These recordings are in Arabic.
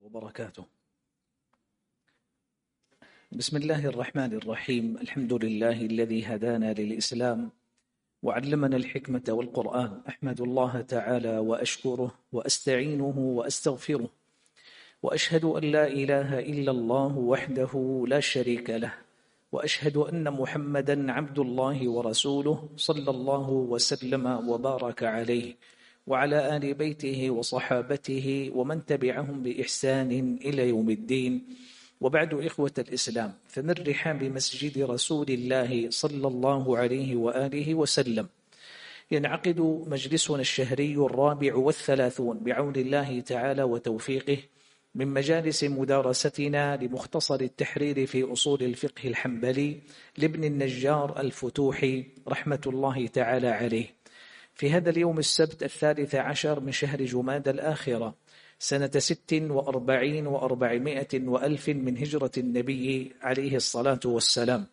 وبركاته. بسم الله الرحمن الرحيم. الحمد لله الذي هدانا للإسلام وعلمنا الحكمة والقرآن. أحمد الله تعالى وأشكره وأستعينه وأستغفره. وأشهد أن لا إله إلا الله وحده لا شريك له. وأشهد أن محمدا عبد الله ورسوله صلى الله وسلم وبارك عليه. وعلى آل بيته وصحابته ومن تبعهم بإحسان إلى يوم الدين. وبعد إخوة الإسلام فمن رحاب مسجد رسول الله صلى الله عليه وآله وسلم؟ ينعقد مجلسنا الشهري الرابع والثلاثون بعون الله تعالى وتوفيقه من مجالس مدارستنا لمختصر التحرير في أصول الفقه الحنبلي لابن النجار الفتوحي رحمة الله تعالى عليه. في هذا اليوم السبت الثالث عشر من شهر جماد الآخرة سنة ست وأربعين وأربعمائة وألف من هجرة النبي عليه الصلاة والسلام.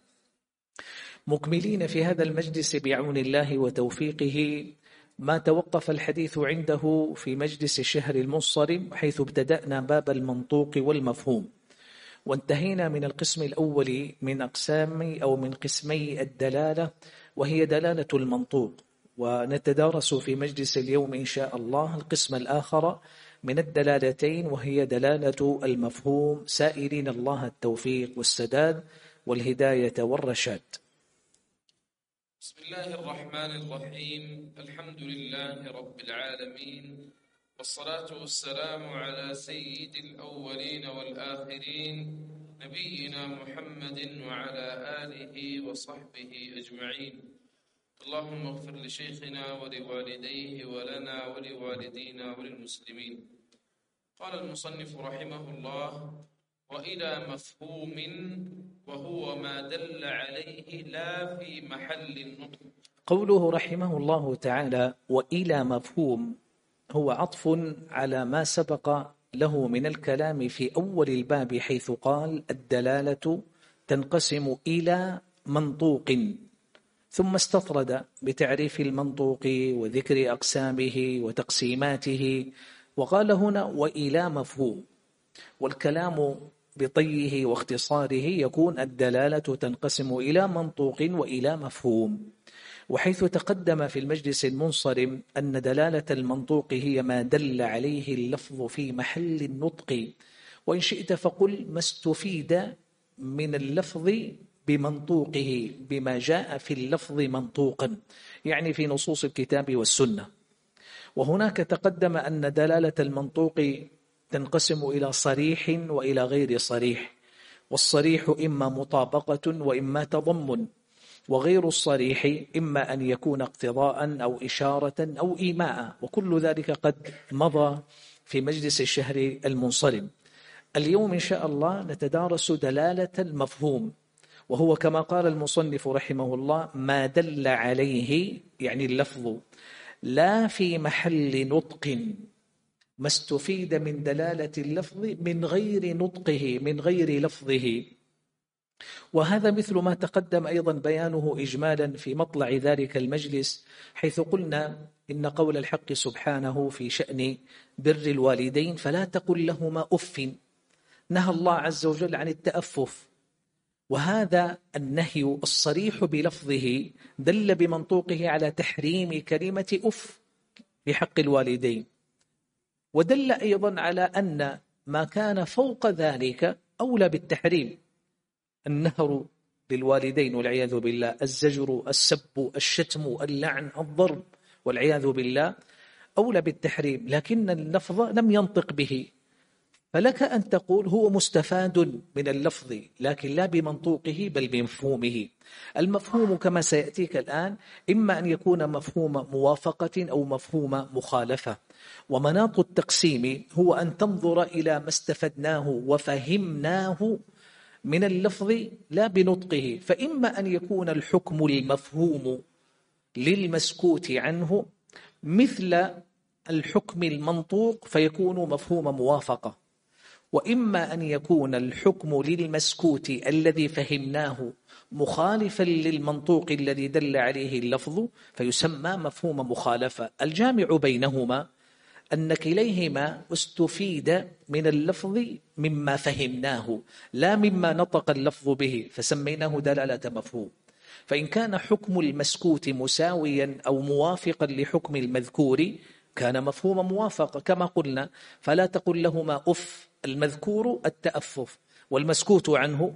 مكملين في هذا المجلس بعون الله وتوفيقه ما توقف الحديث عنده في مجلس الشهر المنصرم حيث ابتدأنا باب المنطوق والمفهوم. وانتهينا من القسم الأول من أقسام أو من قسمي الدلالة وهي دلالة المنطوق. ونتدارس في مجلس اليوم إن شاء الله القسم الآخر من الدلالتين وهي دلالة المفهوم سائلين الله التوفيق والسداد والهداية والرشاد. بسم الله الرحمن الرحيم. الحمد لله رب العالمين. والصلاة والسلام على سيد الأولين والآخرين نبينا محمد وعلى آله وصحبه أجمعين. اللهم اغفر لشيخنا ولوالديه ولنا ولوالدينا وللمسلمين. قال المصنف رحمه الله وإلى مفهوم وهو ما دل عليه لا في محل النطق. قوله رحمه الله تعالى وإلى مفهوم هو عطف على ما سبق له من الكلام في أول الباب حيث قال الدلالة تنقسم إلى منطوق. ثم استطرد بتعريف المنطوق وذكر أقسامه وتقسيماته وقال هنا وإلى مفهوم والكلام بطيه واختصاره يكون الدلالة تنقسم إلى منطوق وإلى مفهوم وحيث تقدم في المجلس المنصرم أن دلالة المنطوق هي ما دل عليه اللفظ في محل النطق وإن شئت فقل ما استفيد من اللفظ بمنطوقه بما جاء في اللفظ منطوقا يعني في نصوص الكتاب والسنة. وهناك تقدم أن دلالة المنطوق تنقسم إلى صريح وإلى غير صريح والصريح إما مطابقة وإما تضمن وغير الصريح إما أن يكون اقتضاء أو إشارة أو إيماء وكل ذلك قد مضى في مجلس الشهر المنصرم. اليوم إن شاء الله نتدارس دلالة المفهوم. وهو كما قال المصنف رحمه الله ما دل عليه يعني اللفظ لا في محل نطق ما استفيد من دلالة اللفظ من غير نطقه من غير لفظه. وهذا مثل ما تقدم أيضا بيانه إجمالا في مطلع ذلك المجلس حيث قلنا إن قول الحق سبحانه في شأن بر الوالدين فلا تقل لهما أف. نهى الله عز وجل عن التأفف. وهذا النهي الصريح بلفظه دل بمنطوقه على تحريم كلمة أف في حق الوالدين. ودل أيضا على أن ما كان فوق ذلك أولى بالتحريم. النهر للوالدين والعياذ بالله الزجر السب الشتم اللعن الضرب والعياذ بالله أولى بالتحريم لكن اللفظ لم ينطق به. فلك أن تقول هو مستفاد من اللفظ لكن لا بمنطوقه بل بمفهومه. المفهوم كما سيأتيك الآن إما أن يكون مفهوم موافقة أو مفهوم مخالفة. ومناط التقسيم هو أن تنظر إلى ما استفدناه وفهمناه من اللفظ لا بنطقه. فإما أن يكون الحكم المفهوم للمسكوت عنه مثل الحكم المنطوق فيكون مفهوم موافقة. وإما أن يكون الحكم للمسكوت الذي فهمناه مخالفا للمنطوق الذي دل عليه اللفظ فيسمى مفهوم مخالفة. الجامع بينهما أن كليهما استفيد من اللفظ مما فهمناه لا مما نطق اللفظ به فسميناه دلالة مفهوم. فإن كان حكم المسكوت مساويا أو موافقا لحكم المذكور كان مفهوم موافقة كما قلنا فلا تقل لهما أف المذكور التأفف والمسكوت عنه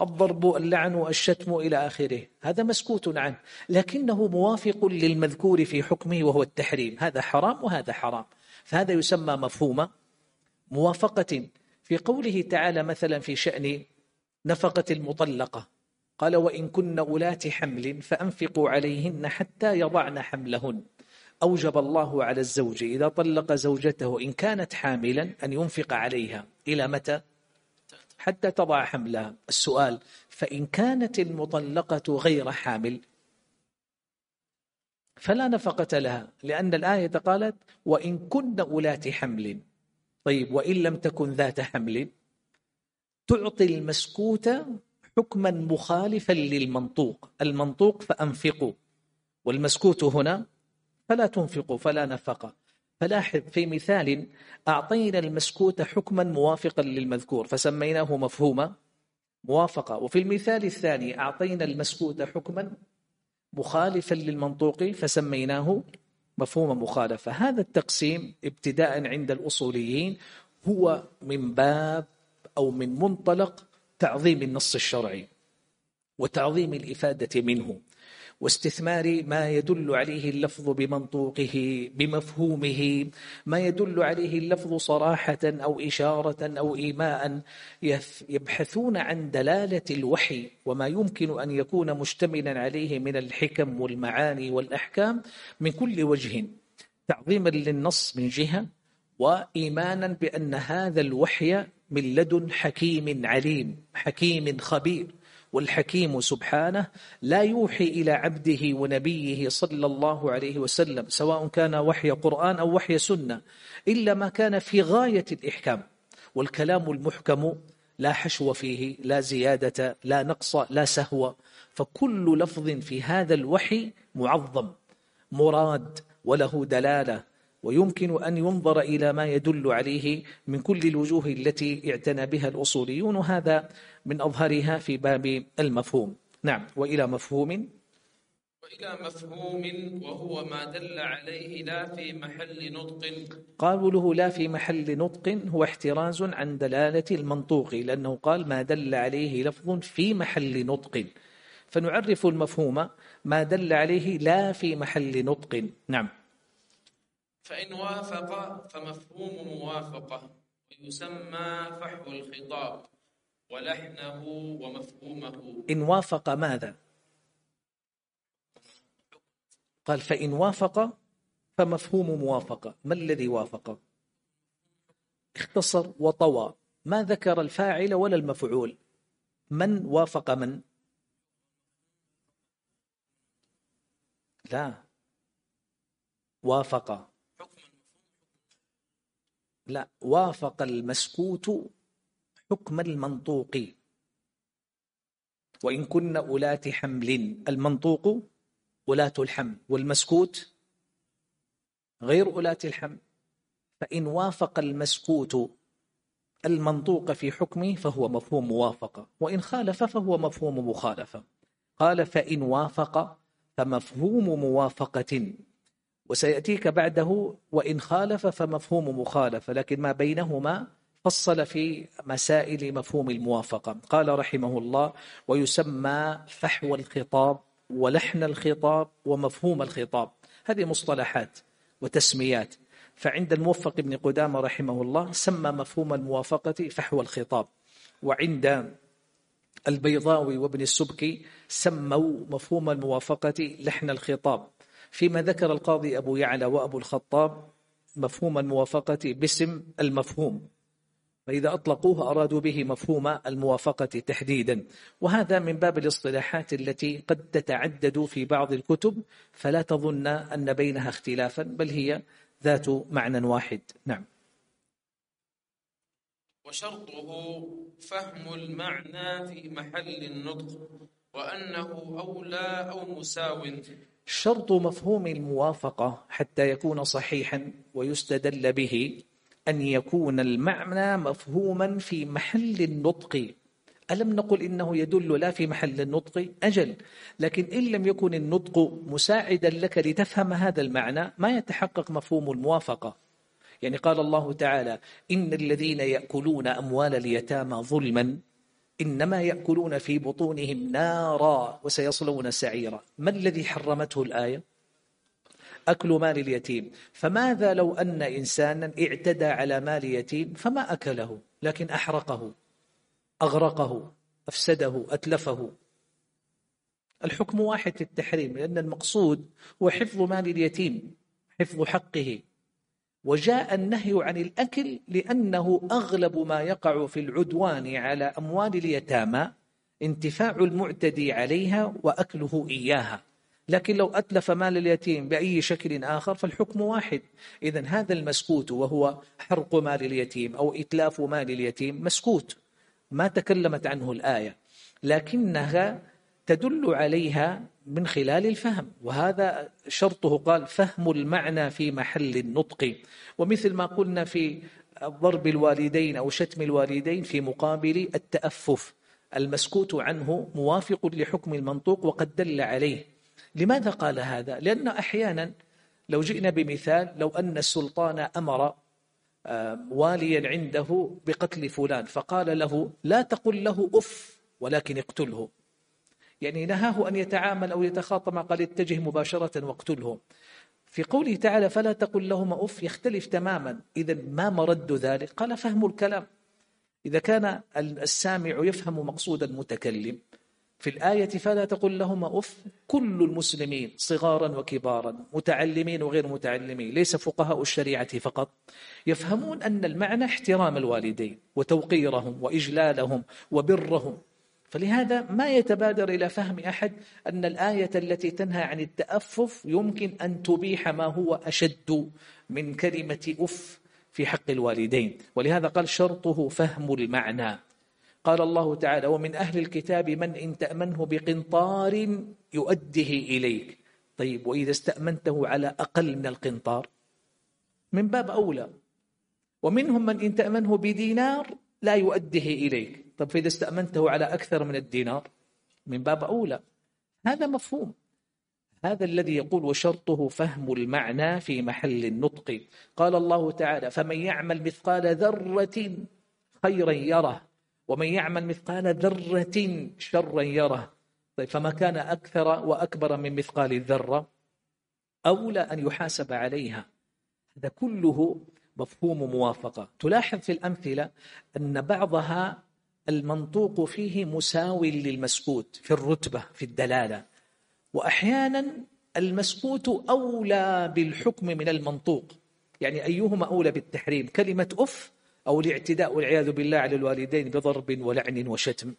الضرب اللعن الشتم إلى آخره. هذا مسكوت عنه لكنه موافق للمذكور في حكمه وهو التحريم. هذا حرام وهذا حرام. فهذا يسمى مفهوم موافقة. في قوله تعالى مثلا في شأن نفقة المطلقة قال وإن كن أولات حمل فأنفقوا عليهن حتى يضعن حملهن. أوجب الله على الزوج إذا طلق زوجته إن كانت حاملا أن ينفق عليها. إلى متى؟ حتى تضع حملها. السؤال فإن كانت المطلقة غير حامل فلا نفقة لها لأن الآية قالت وإن كن أولات حمل. طيب وإن لم تكن ذات حمل تعطي المسكوت حكما مخالفا للمنطوق. المنطوق فأنفقوا. والمسكوت هنا فلا تنفقوا فلا نفقة. فلاحظ في مثال أعطينا المسكوت حكما موافقا للمذكور فسميناه مفهوم موافقة. وفي المثال الثاني أعطينا المسكوت حكما مخالفا للمنطوق فسميناه مفهوم مخالفة. هذا التقسيم ابتداء عند الأصوليين هو من باب أو من منطلق تعظيم النص الشرعي وتعظيم الإفادة منه. واستثمار ما يدل عليه اللفظ بمنطوقه بمفهومه ما يدل عليه اللفظ صراحة أو إشارة أو إيماء يبحثون عن دلالة الوحي وما يمكن أن يكون مشتملا عليه من الحكم والمعاني والأحكام من كل وجه. تعظيما للنص من جهة وإيمانا بأن هذا الوحي من لدن حكيم عليم حكيم خبير. والحكيم سبحانه لا يوحي إلى عبده ونبيه صلى الله عليه وسلم سواء كان وحي قرآن أو وحي سنة إلا ما كان في غاية الإحكام. والكلام المحكم لا حشو فيه لا زيادة لا نقص لا سهو. فكل لفظ في هذا الوحي معظم مراد وله دلالة. ويمكن أن ينظر إلى ما يدل عليه من كل الوجوه التي اعتنى بها الأصوليون وهذا من أظهرها في باب المفهوم. نعم وإلى مفهوم. وإلى مفهوم وهو ما دل عليه لا في محل نطق. قالوا له لا في محل نطق هو احتراز عن دلالة المنطوق لأنه قال ما دل عليه لفظ في محل نطق. فنعرف المفهوم ما دل عليه لا في محل نطق. نعم. فإن وافق فمفهوم موافقة ويسمى فحو الخطاب ولحنه ومفهومه. إن وافق ماذا؟ قال فإن وافق فمفهوم موافقة. ما الذي وافق؟ اختصر وطوى. ما ذكر الفاعل ولا المفعول؟ من وافق من؟ لا. وافق. لا وافق المسكوت حكم المنطوق. وإن كن أولات حمل المنطوق أولاة الحمل والمسكوت غير أولاة الحمل. فإن وافق المسكوت المنطوق في حكمه فهو مفهوم موافقة. وإن خالف فهو مفهوم مخالفة. قال فإن وافق فمفهوم موافقة. وسيأتيك بعده وإن خالف فمفهوم مخالفة لكن ما بينهما فصل في مسائل مفهوم الموافقة. قال رحمه الله ويسمى فحوى الخطاب ولحن الخطاب ومفهوم الخطاب. هذه مصطلحات وتسميات. فعند الموفق ابن قدامة رحمه الله سمى مفهوم الموافقة فحوى الخطاب. وعند البيضاوي وابن السبكي سموا مفهوم الموافقة لحن الخطاب. فيما ذكر القاضي أبو يعلى وأبو الخطاب مفهوم الموافقة باسم المفهوم. فإذا أطلقوه أرادوا به مفهوم الموافقة تحديدا. وهذا من باب الاصطلاحات التي قد تتعدد في بعض الكتب فلا تظن أن بينها اختلافا بل هي ذات معنى واحد. نعم. وشرطه فهم المعنى في محل النطق وأنه أولى أو مساو. شرط مفهوم الموافقة حتى يكون صحيحا ويستدل به أن يكون المعنى مفهوما في محل النطق. ألم نقل إنه يدل لا في محل النطق؟ أجل. لكن إن لم يكن النطق مساعدا لك لتفهم هذا المعنى ما يتحقق مفهوم الموافقة؟ يعني قال الله تعالى إن الذين يأكلون أموال اليتامى ظلما إنما يأكلون في بطونهم نارا وسيصلون سعيرا. ما الذي حرمته الآية؟ أكل مال اليتيم. فماذا لو أن إنسانا اعتدى على مال يتيم فما أكله؟ لكن أحرقه أغرقه أفسده أتلفه. الحكم واحد في التحريم لأن المقصود هو حفظ مال اليتيم حفظ حقه. وجاء النهي عن الأكل لأنه أغلب ما يقع في العدوان على أموال اليتامى انتفاع المعتدي عليها وأكله إياها. لكن لو أتلف مال اليتيم بأي شكل آخر فالحكم واحد. إذا هذا المسكوت وهو حرق مال اليتيم أو إتلاف مال اليتيم مسكوت. ما تكلمت عنه الآية. لكنها تدل عليها من خلال الفهم وهذا شرطه قال فهم المعنى في محل النطق. ومثل ما قلنا في ضرب الوالدين أو شتم الوالدين في مقابل التأفف المسكوت عنه موافق لحكم المنطوق وقد دل عليه. لماذا قال هذا؟ لأن أحيانا لو جئنا بمثال لو أن السلطان أمر آه، واليا عنده بقتل فلان فقال له لا تقل له أف ولكن اقتله. يعني نهاه أن يتعامل أو يتخاطب قال اتجه مباشرة واقتله. في قوله تعالى فلا تقل لهما أف يختلف تماما. إذا ما مرد ذلك؟ قال فهم الكلام. إذا كان السامع يفهم مقصود المتكلم. في الآية فلا تقل لهما أف كل المسلمين صغارا وكبارا متعلمين وغير متعلمين ليس فقهاء الشريعة فقط يفهمون أن المعنى احترام الوالدين وتوقيرهم وإجلالهم وبرهم. فلهذا ما يتبادر إلى فهم أحد أن الآية التي تنهى عن التأفف يمكن أن تبيح ما هو أشد من كلمة أف في حق الوالدين. ولهذا قال شرطه فهم المعنى. قال الله تعالى ومن أهل الكتاب من إن تأمنه بقنطار يؤده إليك. طيب وإذا استأمنته على أقل من القنطار؟ من باب أولى. ومنهم من إن تأمنه بدينار لا يؤده إليك. طب فإذا استأمنته على أكثر من الدينار من باب أولى. هذا مفهوم. هذا الذي يقول وشرطه فهم المعنى في محل النطق. قال الله تعالى فمن يعمل مثقال ذرة خيرا يره ومن يعمل مثقال ذرة شرا يره. طيب فما كان أكثر وأكبر من مثقال الذرة؟ أولى أن يحاسب عليها. هذا كله مفهوم موافقة. تلاحظ في الأمثلة أن بعضها المنطوق فيه مساو للمسكوت في الرتبة في الدلالة. وأحيانا المسكوت أولى بالحكم من المنطوق. يعني أيهما أولى بالتحريم؟ كلمة أف أو الاعتداء والعياذ بالله على الوالدين بضرب ولعن وشتم.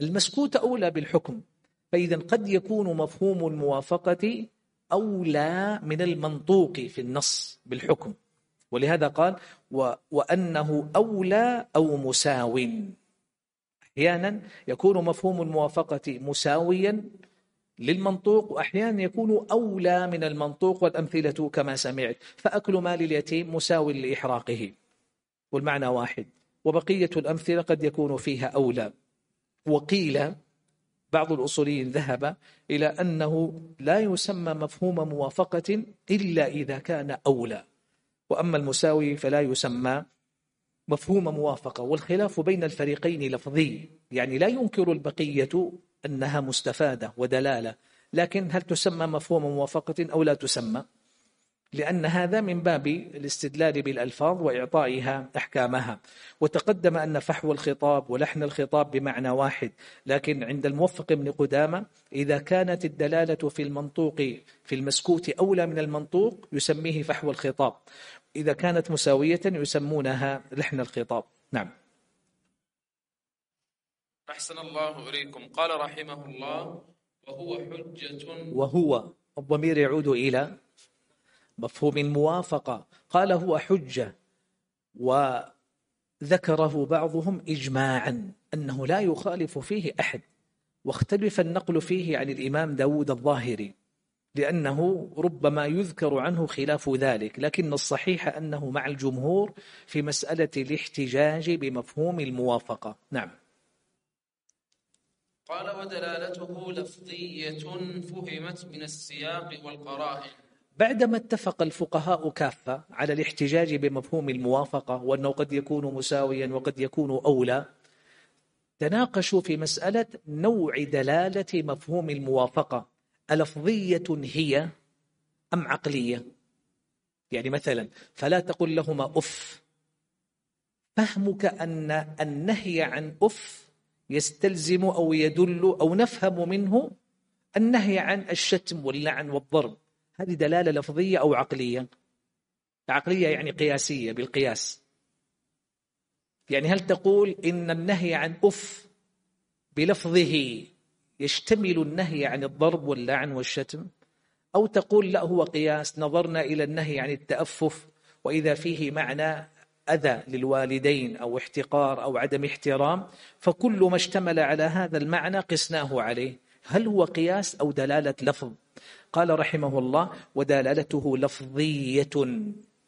المسكوت أولى بالحكم. فإذا قد يكون مفهوم الموافقة أولى من المنطوق في النص بالحكم. ولهذا قال وأنه أولى أو مساو. أحيانا يكون مفهوم الموافقة مساويا للمنطوق وأحيانا يكون أولى من المنطوق والأمثلة كما سمعت. فأكل مال اليتيم مساو لإحراقه. والمعنى واحد. وبقية الأمثلة قد يكون فيها أولى. وقيل بعض الأصوليين ذهب إلى أنه لا يسمى مفهوم موافقة إلا إذا كان أولى. وأما المساوي فلا يسمى مفهوم موافقة والخلاف بين الفريقين لفظي. يعني لا ينكر البقية أنها مستفادة ودلالة لكن هل تسمى مفهوم موافقة أو لا تسمى؟ لأن هذا من باب الاستدلال بالألفاظ وإعطائها أحكامها. وتقدم أن فحوى الخطاب ولحن الخطاب بمعنى واحد لكن عند الموفق بن قدامة إذا كانت الدلالة في المنطوق في المسكوت أولى من المنطوق يسميه فحوى الخطاب. إذا كانت مساوية يسمونها لحن الخطاب. نعم. أحسن الله إليكم. قال رحمه الله وهو حجة وهو الضمير يعود إلى مفهوم الموافقة قال هو حجة. وذكره بعضهم إجماعا أنه لا يخالف فيه أحد. واختلف النقل فيه عن الإمام داود الظاهري لأنه ربما يذكر عنه خلاف ذلك. لكن الصحيح أنه مع الجمهور في مسألة الاحتجاج بمفهوم الموافقة. نعم. قال ودلالته لفظية فهمت من السياق والقرائن. بعدما اتفق الفقهاء كافة على الاحتجاج بمفهوم الموافقة وأنه قد يكون مساويا وقد يكون أولى تناقشوا في مسألة نوع دلالة مفهوم الموافقة. ألفظية هي أم عقلية؟ يعني مثلا فلا تقل لهما أف. فهمك أن النهي عن أف يستلزم أو يدل أو نفهم منه النهي عن الشتم واللعن والضرب. هذه دلالة لفظية أو عقلية؟ عقلية يعني قياسية بالقياس. يعني هل تقول إن النهي عن أف بلفظه يشتمل النهي عن الضرب واللعن والشتم؟ أو تقول لا هو قياس نظرنا إلى النهي عن التأفف وإذا فيه معنى أذى للوالدين أو احتقار أو عدم احترام فكل ما اشتمل على هذا المعنى قسناه عليه. هل هو قياس أو دلالة لفظ؟ قال رحمه الله ودلالته لفظية.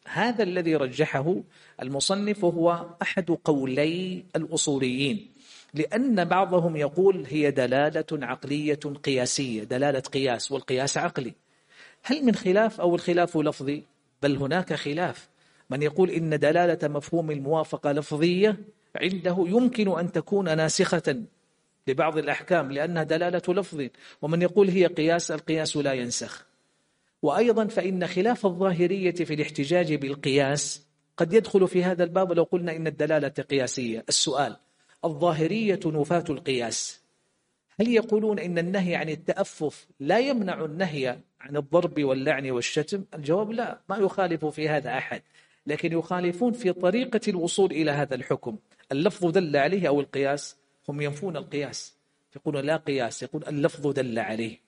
هذا الذي رجحه المصنف هو أحد قولي الأصوليين لأن بعضهم يقول هي دلالة عقلية قياسية دلالة قياس والقياس عقلي. هل من خلاف أو الخلاف لفظي؟ بل هناك خلاف. من يقول إن دلالة مفهوم الموافقة لفظية عنده يمكن أن تكون ناسخة. لبعض الأحكام لأنها دلالة لفظ. ومن يقول هي قياس القياس لا ينسخ. وأيضا فإن خلاف الظاهرية في الاحتجاج بالقياس قد يدخل في هذا الباب لو قلنا إن الدلالة قياسية. السؤال الظاهرية نفاة القياس. هل يقولون إن النهي عن التأفف لا يمنع النهي عن الضرب واللعن والشتم؟ الجواب لا ما يخالف في هذا أحد. لكن يخالفون في طريقة الوصول إلى هذا الحكم. اللفظ دل عليه أو القياس هم ينفون القياس. يقولون لا قياس يقول اللفظ دل عليه.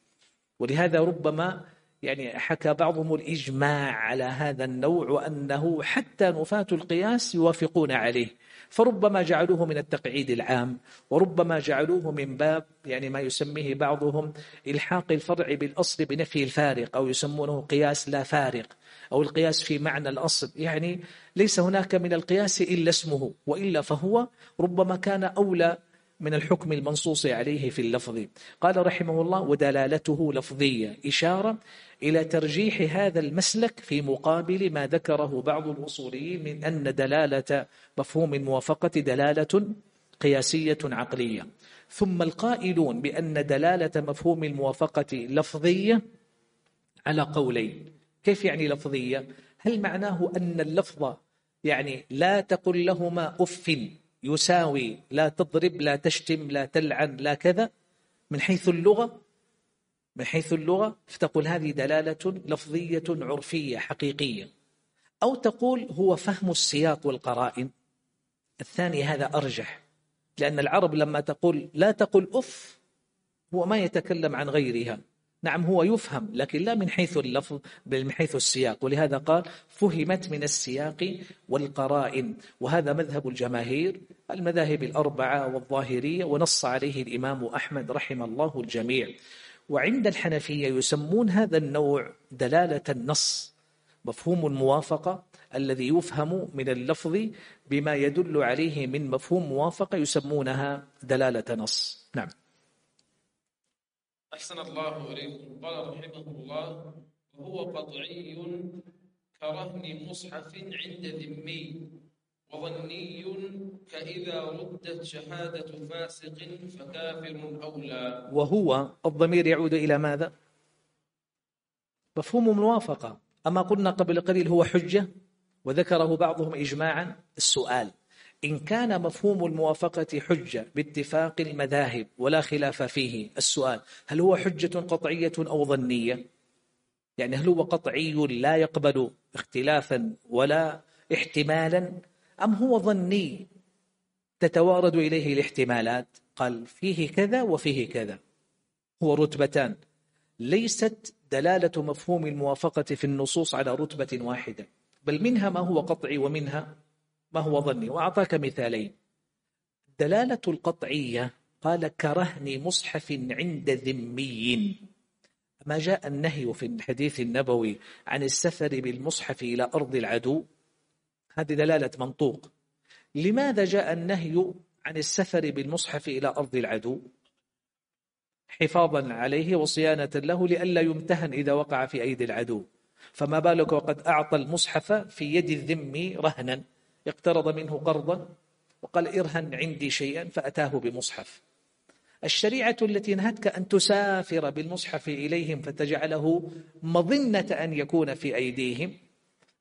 ولهذا ربما يعني حكى بعضهم الإجماع على هذا النوع وأنه حتى نفاة القياس يوافقون عليه. فربما جعلوه من التقعيد العام وربما جعلوه من باب يعني ما يسميه بعضهم إلحاق الفرع بالأصل بنفي الفارق أو يسمونه قياس لا فارق أو القياس في معنى الأصل. يعني ليس هناك من القياس إلا اسمه وإلا فهو ربما كان أولى من الحكم المنصوص عليه في اللفظ. قال رحمه الله ودلالته لفظية. إشارة إلى ترجيح هذا المسلك في مقابل ما ذكره بعض الأصوليين من أن دلالة مفهوم الموافقة دلالة قياسية عقلية. ثم القائلون بأن دلالة مفهوم الموافقة لفظية على قولين. كيف يعني لفظية؟ هل معناه أن اللفظ يعني لا تقل لهما أف يساوي لا تضرب لا تشتم لا تلعن لا كذا من حيث اللغة من حيث اللغة فتقول هذه دلالة لفظية عرفية حقيقية. أو تقول هو فهم السياق والقرائن. الثاني هذا أرجح لأن العرب لما تقول لا تقل أف هو ما يتكلم عن غيرها. نعم هو يفهم لكن لا من حيث اللفظ بل من حيث السياق. ولهذا قال فهمت من السياق والقرائن. وهذا مذهب الجماهير المذاهب الأربعة والظاهرية ونص عليه الإمام أحمد رحم الله الجميع. وعند الحنفية يسمون هذا النوع دلالة النص مفهوم الموافقة الذي يفهم من اللفظ بما يدل عليه من مفهوم موافقة يسمونها دلالة نص. نعم. أحسن الله إليكم. قال رحمه الله وهو قطعي كرهن مصحف عند ذمي وظني كإذا ردت شهادة فاسق فكافر أولى. وهو الضمير يعود إلى ماذا؟ مفهوم الموافقة أما قلنا قبل قليل هو حجة وذكره بعضهم إجماعا السؤال. إن كان مفهوم الموافقة حجة باتفاق المذاهب ولا خلاف فيه السؤال هل هو حجة قطعية أو ظنية؟ يعني هل هو قطعي لا يقبل اختلافا ولا احتمالا أم هو ظني تتوارد إليه الاحتمالات؟ قال فيه كذا وفيه كذا. هو رتبتان. ليست دلالة مفهوم الموافقة في النصوص على رتبة واحدة بل منها ما هو قطعي ومنها ما هو ظني؟ وأعطاك مثالين. دلالة القطعية قال كرهن مصحف عند ذمي ما جاء النهي في الحديث النبوي عن السفر بالمصحف إلى أرض العدو؟ هذه دلالة منطوق. لماذا جاء النهي عن السفر بالمصحف إلى أرض العدو؟ حفاظا عليه وصيانة له لئلا يمتهن إذا وقع في أيدي العدو. فما بالك وقد أعطى المصحف في يد الذم رهنا؟ اقترض منه قرضا وقال إرهن عندي شيئا فأتاه بمصحف. الشريعة التي نهتك أن تسافر بالمصحف إليهم فتجعله مظنة أن يكون في أيديهم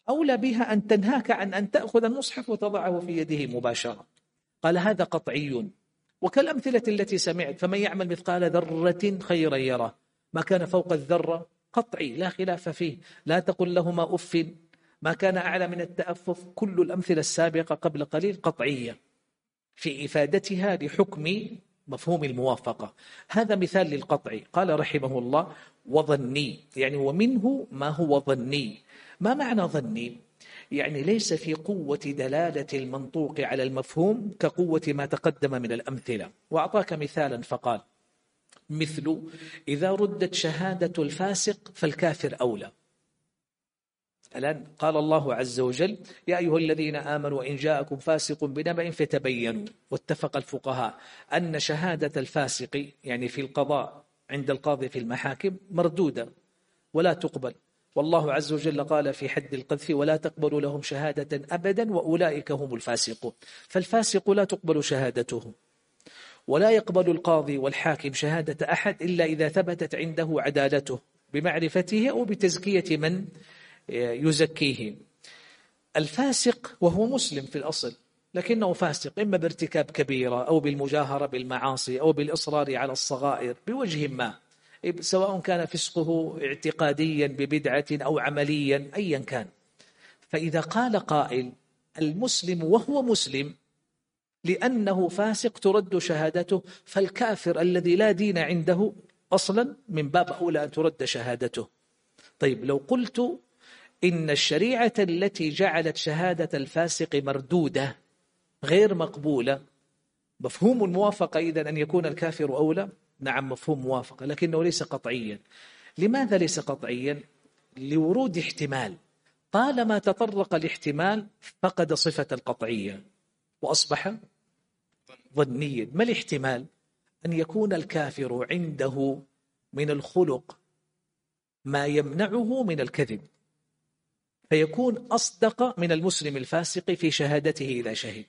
أولى بها أن تنهاك عن أن تأخذ المصحف وتضعه في يده مباشرة. قال هذا قطعي. وكالأمثلة التي سمعت فمن يعمل مثقال ذرة خيرا يره. ما كان فوق الذرة قطعي لا خلاف فيه. لا تقل لهما أف ما كان أعلى من التأفف كل الأمثلة السابقة قبل قليل قطعية في إفادتها لحكم مفهوم الموافقة. هذا مثال للقطع. قال رحمه الله وظني يعني ومنه ما هو ظني. ما معنى ظني؟ يعني ليس في قوة دلالة المنطوق على المفهوم كقوة ما تقدم من الأمثلة. وأعطاك مثالا فقال مثل إذا ردت شهادة الفاسق فالكافر أولى الآن قال الله عز وجل يا أيها الذين آمنوا إن جاءكم فاسق بنبأ فتبينوا. واتفق الفقهاء أن شهادة الفاسق يعني في القضاء عند القاضي في المحاكم مردودة ولا تقبل. والله عز وجل قال في حد القذف ولا تقبل لهم شهادة أبدا وأولئك هم الفاسقون. فالفاسق لا تقبل شهادته ولا يقبل القاضي والحاكم شهادة أحد إلا إذا ثبتت عنده عدالته بمعرفته أو بتزكية من يزكيه الفاسق وهو مسلم في الأصل لكنه فاسق إما بارتكاب كبيرة أو بالمجاهرة بالمعاصي أو بالإصرار على الصغائر بوجه ما سواء كان فسقه اعتقاديا ببدعة أو عمليا أيا كان. فإذا قال قائل المسلم وهو مسلم لأنه فاسق ترد شهادته فالكافر الذي لا دين عنده أصلا من باب أولى أن ترد شهادته. طيب لو قلت إن الشريعة التي جعلت شهادة الفاسق مردودة غير مقبولة. مفهوم الموافقة إذا أن يكون الكافر أولى؟ نعم مفهوم موافقة لكنه ليس قطعيا. لماذا ليس قطعيا؟ لورود احتمال. طالما تطرق الاحتمال فقد صفة القطعية. وأصبح ظنيا. ما الاحتمال؟ أن يكون الكافر عنده من الخلق ما يمنعه من الكذب. فيكون أصدق من المسلم الفاسق في شهادته إذا شهد.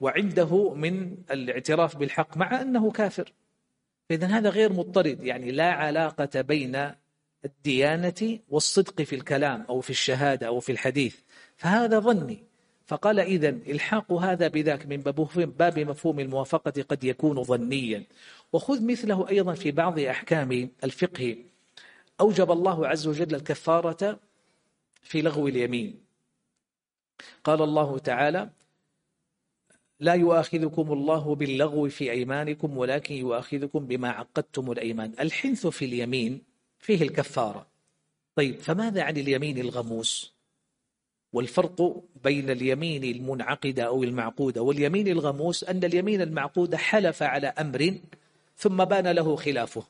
وعنده من الاعتراف بالحق مع أنه كافر. إذا هذا غير مضطرد. يعني لا علاقة بين الديانة والصدق في الكلام أو في الشهادة أو في الحديث. فهذا ظني. فقال إذا إلحاق هذا بذاك من باب مفهوم الموافقة قد يكون ظنيا. وخذ مثله أيضا في بعض أحكام الفقه. أوجب الله عز وجل الكفارة في لغو اليمين. قال الله تعالى لا يؤاخذكم الله باللغو في أيمانكم ولكن يؤاخذكم بما عقدتم الأيمان. الحنث في اليمين فيه الكفارة. طيب فماذا عن اليمين الغموس؟ والفرق بين اليمين المنعقدة أو المعقودة واليمين الغموس أن اليمين المعقودة حلف على أمر ثم بان له خلافه.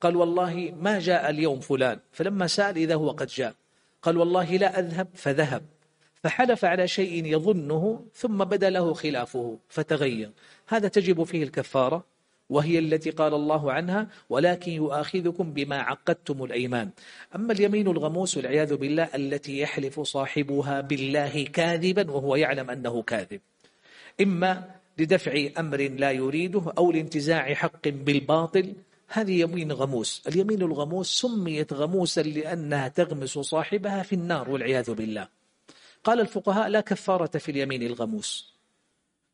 قال والله ما جاء اليوم فلان. فلما سأل إذا هو قد جاء. قال والله لا أذهب فذهب. فحلف على شيء يظنه ثم بدا له خلافه فتغير. هذا تجب فيه الكفارة وهي التي قال الله عنها ولكن يؤاخذكم بما عقدتم الأيمان. أما اليمين الغموس والعياذ بالله التي يحلف صاحبها بالله كاذبا وهو يعلم أنه كاذب. إما لدفع أمر لا يريده أو لانتزاع حق بالباطل هذه يمين غموس. اليمين الغموس سميت غموسا لأنها تغمس صاحبها في النار والعياذ بالله. قال الفقهاء لا كفارة في اليمين الغموس.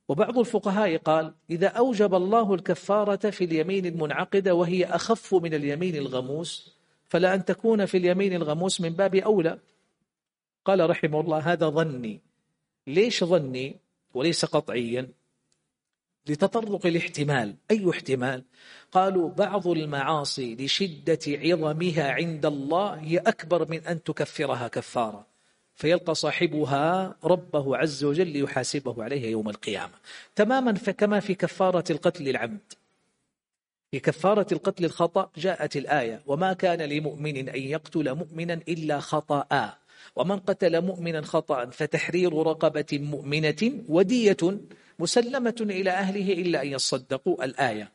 وبعض الفقهاء قال إذا أوجب الله الكفارة في اليمين المنعقدة وهي أخف من اليمين الغموس فلا أن تكون في اليمين الغموس من باب أولى. قال رحمه الله هذا ظني. ليش ظني؟ وليس قطعيا. لتطرق الاحتمال. أي احتمال؟ قالوا بعض المعاصي لشدة عظمها عند الله هي أكبر من أن تكفرها كفارة. فيلقى صاحبها ربه عز وجل ليحاسبه عليها يوم القيامة. تماما فكما في كفارة القتل العمد. في كفارة القتل الخطأ جاءت الآية وما كان لمؤمن أن يقتل مؤمنا إلا خطأ. ومن قتل مؤمنا خطأ فتحرير رقبة مؤمنة ودية مسلمة إلى أهله إلا أن يصدقوا الآية.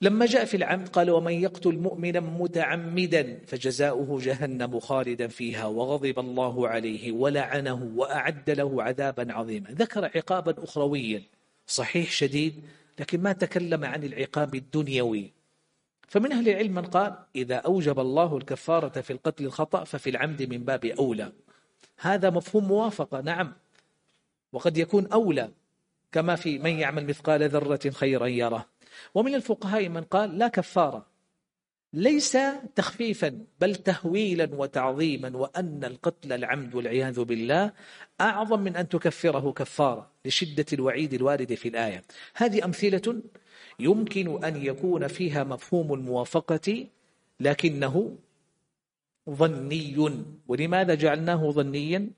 لما جاء في العمد قال ومن يقتل مؤمنا متعمدا فجزاؤه جهنم خالدا فيها وغضب الله عليه ولعنه وأعد له عذابا عظيما. ذكر عقابا أخرويا. صحيح شديد لكن ما تكلم عن العقاب الدنيوي. فمن أهل العلم من قال إذا أوجب الله الكفارة في القتل الخطأ ففي العمد من باب أولى. هذا مفهوم موافقة نعم. وقد يكون أولى. كما في من يعمل مثقال ذرة خيرا يره. ومن الفقهاء من قال لا كفارة. ليس تخفيفا بل تهويلا وتعظيما وأن القتل العمد والعياذ بالله أعظم من أن تكفره كفارة لشدة الوعيد الوارد في الآية. هذه أمثلة يمكن أن يكون فيها مفهوم الموافقة لكنه ظني. ولماذا جعلناه ظنيا؟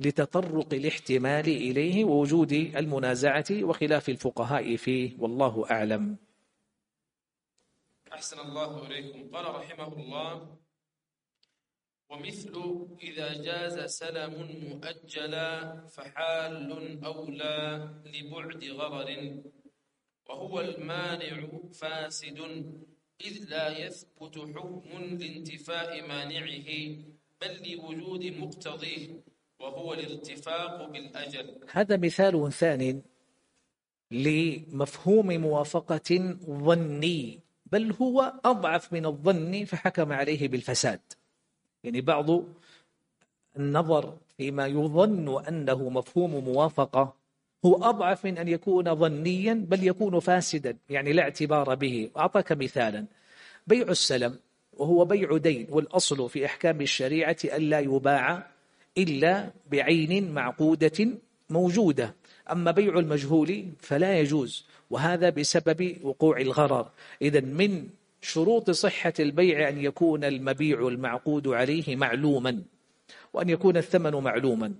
لتطرق الاحتمال إليه ووجود المنازعة وخلاف الفقهاء فيه والله أعلم. أحسن الله إليكم. قال رحمه الله ومثل إذا جاز سلم مؤجلا فحال أولى لبعد غرر وهو المانع فاسد إذ لا يثبت حكم لانتفاء مانعه بل لوجود مقتضيه. وهو الارتفاق بالأجل. هذا مثال ثاني لمفهوم موافقة ظني بل هو أضعف من الظن فحكم عليه بالفساد. يعني بعض النظر فيما يظن أنه مفهوم موافقة هو أضعف من أن يكون ظنيا بل يكون فاسدا يعني لا اعتبار به. أعطاك مثالا. بيع السلم وهو بيع دين والأصل في أحكام الشريعة ألا يباع إلا بعين معقودة موجودة. أما بيع المجهول فلا يجوز وهذا بسبب وقوع الغرر. إذا من شروط صحة البيع أن يكون المبيع المعقود عليه معلوما وأن يكون الثمن معلوما.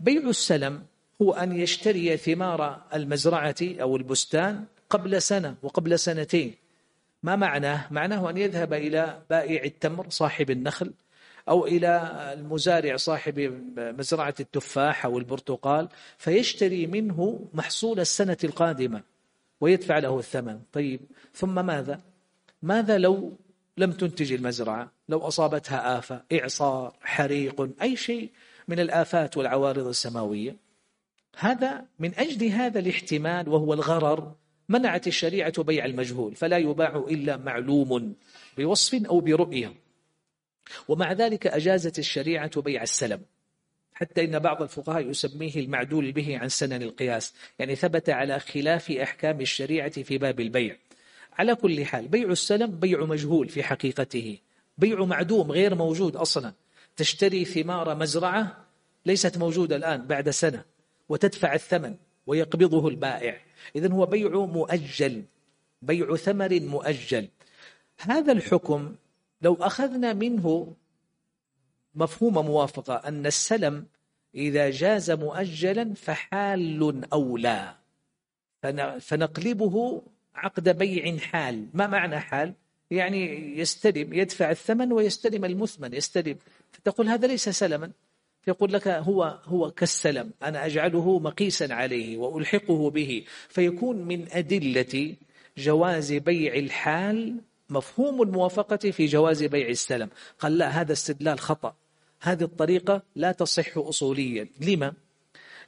بيع السلم هو أن يشتري ثمار المزرعة أو البستان قبل سنة وقبل سنتين. ما معناه؟ معناه أن يذهب إلى بائع التمر صاحب النخل أو إلى المزارع صاحب مزرعة التفاح أو البرتقال فيشتري منه محصول السنة القادمة ويدفع له الثمن. طيب ثم ماذا؟ ماذا لو لم تنتج المزرعة؟ لو أصابتها آفة إعصار حريق أي شيء من الآفات والعوارض السماوية. هذا من أجل هذا الاحتمال وهو الغرر منعت الشريعة بيع المجهول فلا يباع إلا معلوم بوصف أو برؤية. ومع ذلك أجازت الشريعة بيع السلم. حتى إن بعض الفقهاء يسميه المعدول به عن سنن القياس يعني ثبت على خلاف أحكام الشريعة في باب البيع. على كل حال بيع السلم بيع مجهول في حقيقته. بيع معدوم غير موجود أصلا. تشتري ثمار مزرعة ليست موجودة الآن بعد سنة وتدفع الثمن ويقبضه البائع. إذن هو بيع مؤجل بيع ثمر مؤجل. هذا الحكم لو أخذنا منه مفهوم موافقة أن السلم إذا جاز مؤجلا فحال أولى. فنقلبه عقد بيع حال. ما معنى حال؟ يعني يستلم يدفع الثمن ويستلم المثمن يستلم. فتقول هذا ليس سلما. فيقول لك هو هو كالسلم. أنا أجعله مقيسا عليه وألحقه به. فيكون من أدلة جواز بيع الحال مفهوم الموافقة في جواز بيع السلم. قال لا هذا استدلال خطأ. هذه الطريقة لا تصح أصوليا. لما؟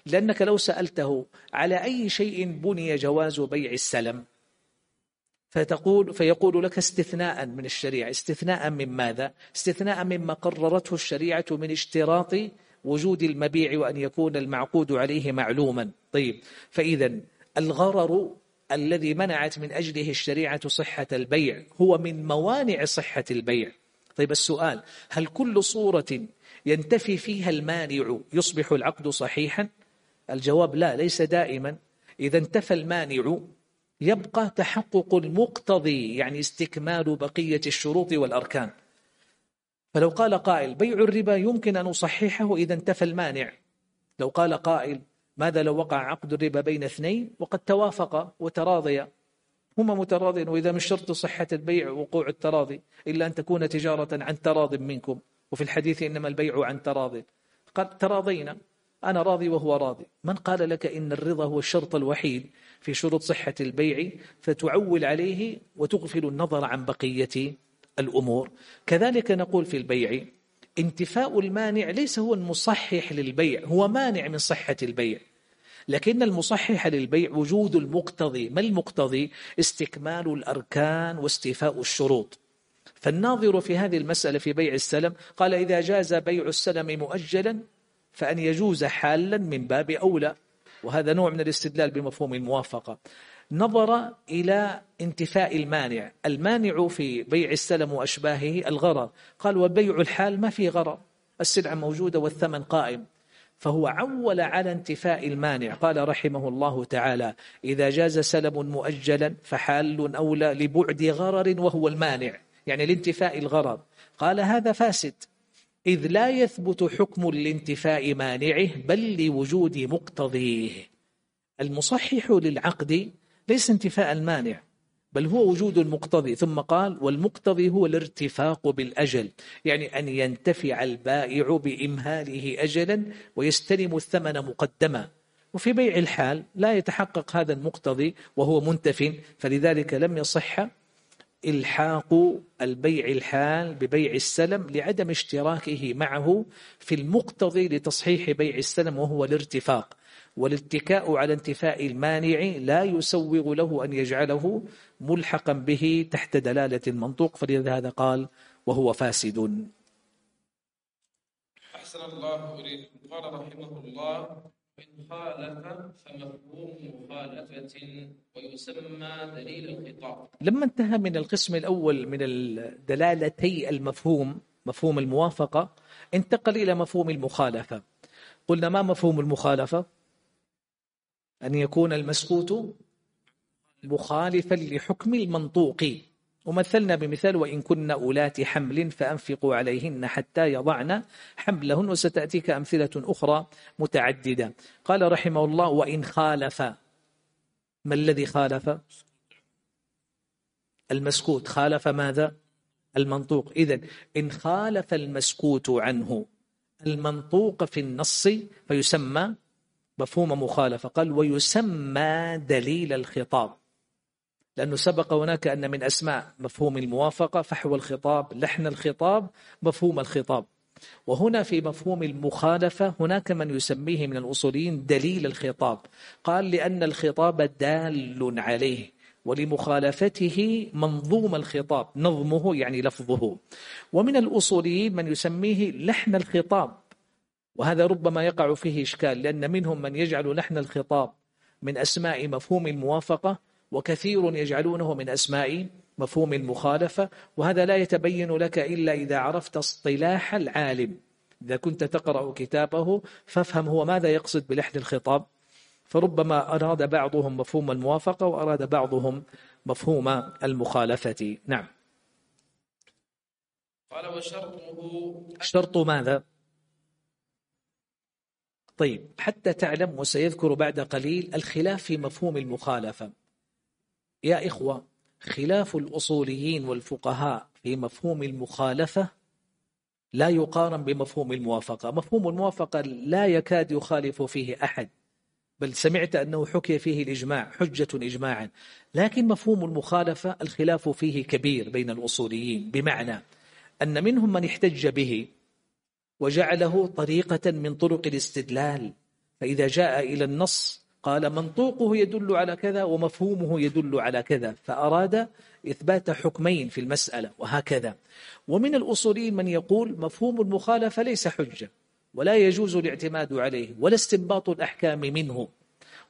لأنك لو سألته على أي شيء بني جواز بيع السلم فتقول فيقول لك استثناء من الشريعة. استثناء من ماذا؟ استثناء مما قررته الشريعة من اشتراط وجود المبيع وأن يكون المعقود عليه معلوما. طيب فإذا الغرر الذي منعت من أجله الشريعة صحة البيع هو من موانع صحة البيع. طيب السؤال هل كل صورة ينتفي فيها المانع يصبح العقد صحيحا؟ الجواب لا ليس دائما. إذا انتفى المانع يبقى تحقق المقتضي يعني استكمال بقية الشروط والأركان. فلو قال قائل بيع الربا يمكن أن أصححه إذا انتفى المانع. لو قال قائل ماذا لو وقع عقد الربا بين اثنين وقد توافقا وتراضيا؟ هما متراضين وإذا من شرط صحة البيع وقوع التراضي إلا أن تكون تجارة عن تراض منكم. وفي الحديث إنما البيع عن تراض. قال تراضينا أنا راضي وهو راضي. من قال لك إن الرضا هو الشرط الوحيد في شروط صحة البيع فتعول عليه وتغفل النظر عن بقية الأمور. كذلك نقول في البيع انتفاء المانع ليس هو المصحح للبيع هو مانع من صحة البيع. لكن المصحح للبيع وجود المقتضي. ما المقتضي؟ استكمال الأركان واستيفاء الشروط. فالناظر في هذه المسألة في بيع السلم قال إذا جاز بيع السلم مؤجلا فأن يجوز حالا من باب أولى. وهذا نوع من الاستدلال بمفهوم الموافقة. نظر إلى انتفاء المانع. المانع في بيع السلم وأشباهه الغرر. قال وبيع الحال ما في غرر. السلعة موجودة والثمن قائم. فهو عول على انتفاء المانع. قال رحمه الله تعالى إذا جاز سلم مؤجلا فحال أولى لبعد غرر وهو المانع. يعني لانتفاء الغرر. قال هذا فاسد. إذ لا يثبت حكم لانتفاء مانعه بل لوجود مقتضيه. المصحح للعقد ليس انتفاء المانع بل هو وجود المقتضي. ثم قال والمقتضي هو الارتفاق بالأجل يعني أن ينتفع البائع بإمهاله أجلا ويستلم الثمن مقدما. وفي بيع الحال لا يتحقق هذا المقتضي وهو منتف فلذلك لم يصح إلحاق البيع الحال ببيع السلم لعدم اشتراكه معه في المقتضي لتصحيح بيع السلم وهو الارتفاق. والاتكاء على انتفاء المانع لا يسوغ له أن يجعله ملحقا به تحت دلالة المنطوق فلذا قال وهو فاسد. أحسن الله إليكم قال رحمه الله إن خالف فمفهوم مخالفة ويسمى دليل الخطاب. لما انتهى من القسم الأول من الدلالتي المفهوم مفهوم الموافقة انتقل إلى مفهوم المخالفة. قلنا ما مفهوم المخالفة؟ أن يكون المسكوت مخالفا لحكم المنطوق. ومثلنا بمثال وإن كن أولات حمل فأنفقوا عليهن حتى يضعن حملهن وستأتيك أمثلة أخرى متعددة. قال رحمه الله وإن خالف ما الذي خالف؟ المسكوت خالف ماذا؟ المنطوق. إذن إن خالف المسكوت عنه المنطوق في النص فيسمى مفهوم مخالفة. قال ويسمى دليل الخطاب. لأنه سبق هناك أن من أسماء مفهوم الموافقة فحوى الخطاب لحن الخطاب مفهوم الخطاب. وهنا في مفهوم المخالفة هناك من يسميه من الأصوليين دليل الخطاب. قال لأن الخطاب دال عليه ولمخالفته منظوم الخطاب نظمه يعني لفظه. ومن الأصوليين من يسميه لحن الخطاب. وهذا ربما يقع فيه إشكال لأن منهم من يجعل لحن الخطاب من أسماء مفهوم الموافقة وكثير يجعلونه من أسماء مفهوم المخالفة وهذا لا يتبين لك إلا إذا عرفت اصطلاح العالم. إذا كنت تقرأ كتابه فافهم هو ماذا يقصد بلحن الخطاب. فربما أراد بعضهم مفهوم الموافقة وأراد بعضهم مفهوم المخالفة. نعم. قال وشرطه شرط ماذا؟ طيب حتى تعلم وسيذكر بعد قليل الخلاف في مفهوم المخالفة. يا إخوة خلاف الأصوليين والفقهاء في مفهوم المخالفة لا يقارن بمفهوم الموافقة. مفهوم الموافقة لا يكاد يخالف فيه أحد بل سمعت أنه حكي فيه الإجماع حجة إجماعا. لكن مفهوم المخالفة الخلاف فيه كبير بين الأصوليين بمعنى أن منهم من احتج به وجعله طريقة من طرق الاستدلال. فإذا جاء إلى النص قال منطوقه يدل على كذا ومفهومه يدل على كذا فأراد إثبات حكمين في المسألة وهكذا. ومن الأصولين من يقول مفهوم المخالفة ليس حجة ولا يجوز الاعتماد عليه ولا استنباط الأحكام منه.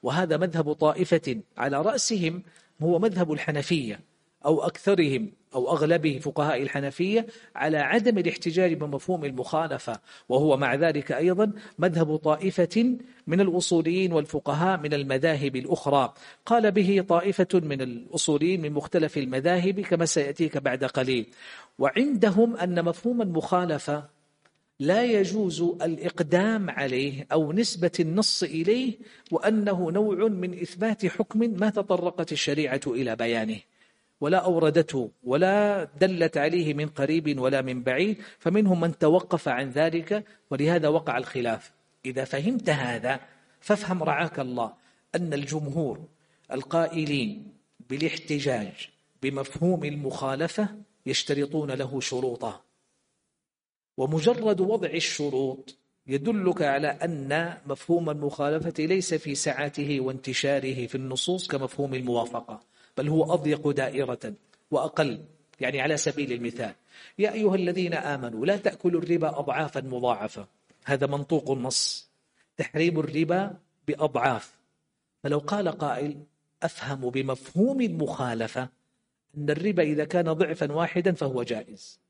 وهذا مذهب طائفة على رأسهم هو مذهب الحنفية أو أكثرهم. أو أغلبه فقهاء الحنفية على عدم الاحتجاج بمفهوم المخالفة. وهو مع ذلك أيضا مذهب طائفة من الأصوليين والفقهاء من المذاهب الأخرى. قال به طائفة من الأصوليين من مختلف المذاهب كما سيأتيك بعد قليل. وعندهم أن مفهوم المخالفة لا يجوز الإقدام عليه أو نسبة النص إليه وأنه نوع من إثبات حكم ما تطرقت الشريعة إلى بيانه. ولا أوردته ولا دلت عليه من قريب ولا من بعيد فمنهم من توقف عن ذلك ولهذا وقع الخلاف. إذا فهمت هذا فافهم رعاك الله أن الجمهور القائلين بالاحتجاج بمفهوم المخالفة يشترطون له شروطا ومجرد وضع الشروط يدلك على أن مفهوم المخالفة ليس في سعته وانتشاره في النصوص كمفهوم الموافقة. بل هو أضيق دائرة وأقل يعني على سبيل المثال. يا أيها الذين آمنوا لا تأكلوا الربا أضعافا مضاعفة. هذا منطوق النص. تحريم الربا بأضعاف. فلو قال قائل أفهم بمفهوم المخالفة أن الربا إذا كان ضعفا واحدا فهو جائز.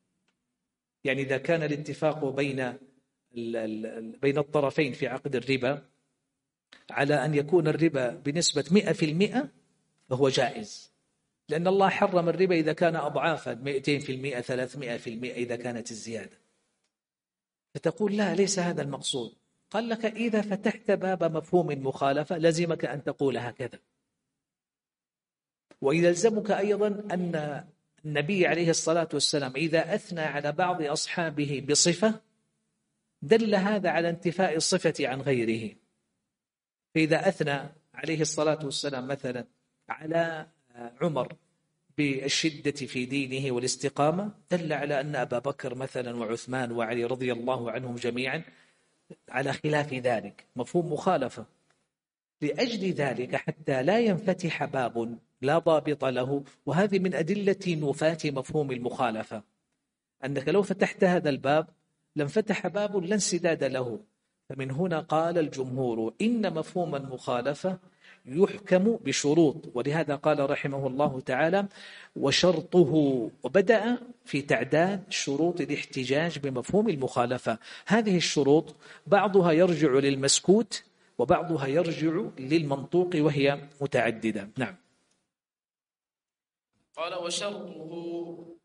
يعني إذا كان الاتفاق بين بين الطرفين في عقد الربا على أن يكون الربا بنسبة 100% فهو جائز. لأن الله حرم الربا إذا كان أضعافا 200% 300% إذا كانت الزيادة. فتقول لا ليس هذا المقصود. قال لك إذا فتحت باب مفهوم المخالفة لزمك أن تقول هكذا. ويلزمك أيضا أن النبي عليه الصلاة والسلام إذا أثنى على بعض أصحابه بصفة دل هذا على انتفاء الصفة عن غيره. فإذا أثنى عليه الصلاة والسلام مثلا على عمر بالشدة في دينه والاستقامة دل على أن أبا بكر مثلا وعثمان وعلي رضي الله عنهم جميعا على خلاف ذلك. مفهوم مخالفة. لأجل ذلك حتى لا ينفتح باب لا ضابط له. وهذه من أدلة نفاة مفهوم المخالفة. أنك لو فتحت هذا الباب لانفتح باب لا انسداد له. فمن هنا قال الجمهور إن مفهوم المخالفة يحكم بشروط. ولهذا قال رحمه الله تعالى وشرطه. وبدأ في تعداد شروط الاحتجاج بمفهوم المخالفة. هذه الشروط بعضها يرجع للمسكوت وبعضها يرجع للمنطوق وهي متعددة. نعم. قال وشرطه.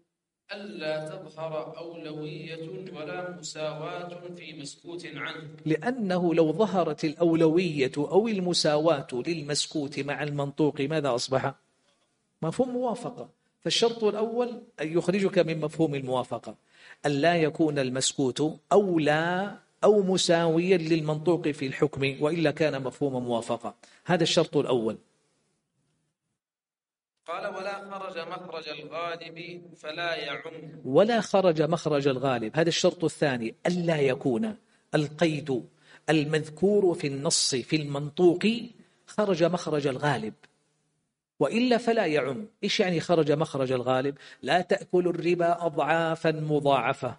ألا تظهر أولوية ولا مساواة في مسكوت عنه. لأنه لو ظهرت الأولوية أو المساواة للمسكوت مع المنطوق ماذا أصبح؟ مفهوم موافقة. فالشرط الأول أن يخرجك من مفهوم الموافقة. أن لا يكون المسكوت أولى أو مساويا للمنطوق في الحكم وإلا كان مفهوم موافقة. هذا الشرط الأول. قال ولا خرج مخرج الغالب فلا يعم. ولا خرج مخرج الغالب هذا الشرط الثاني ألا يكون القيد المذكور في النص في المنطوق خرج مخرج الغالب. وإلا فلا يعم. إيش يعني خرج مخرج الغالب؟ لا تأكل الربا أضعافا مضاعفة.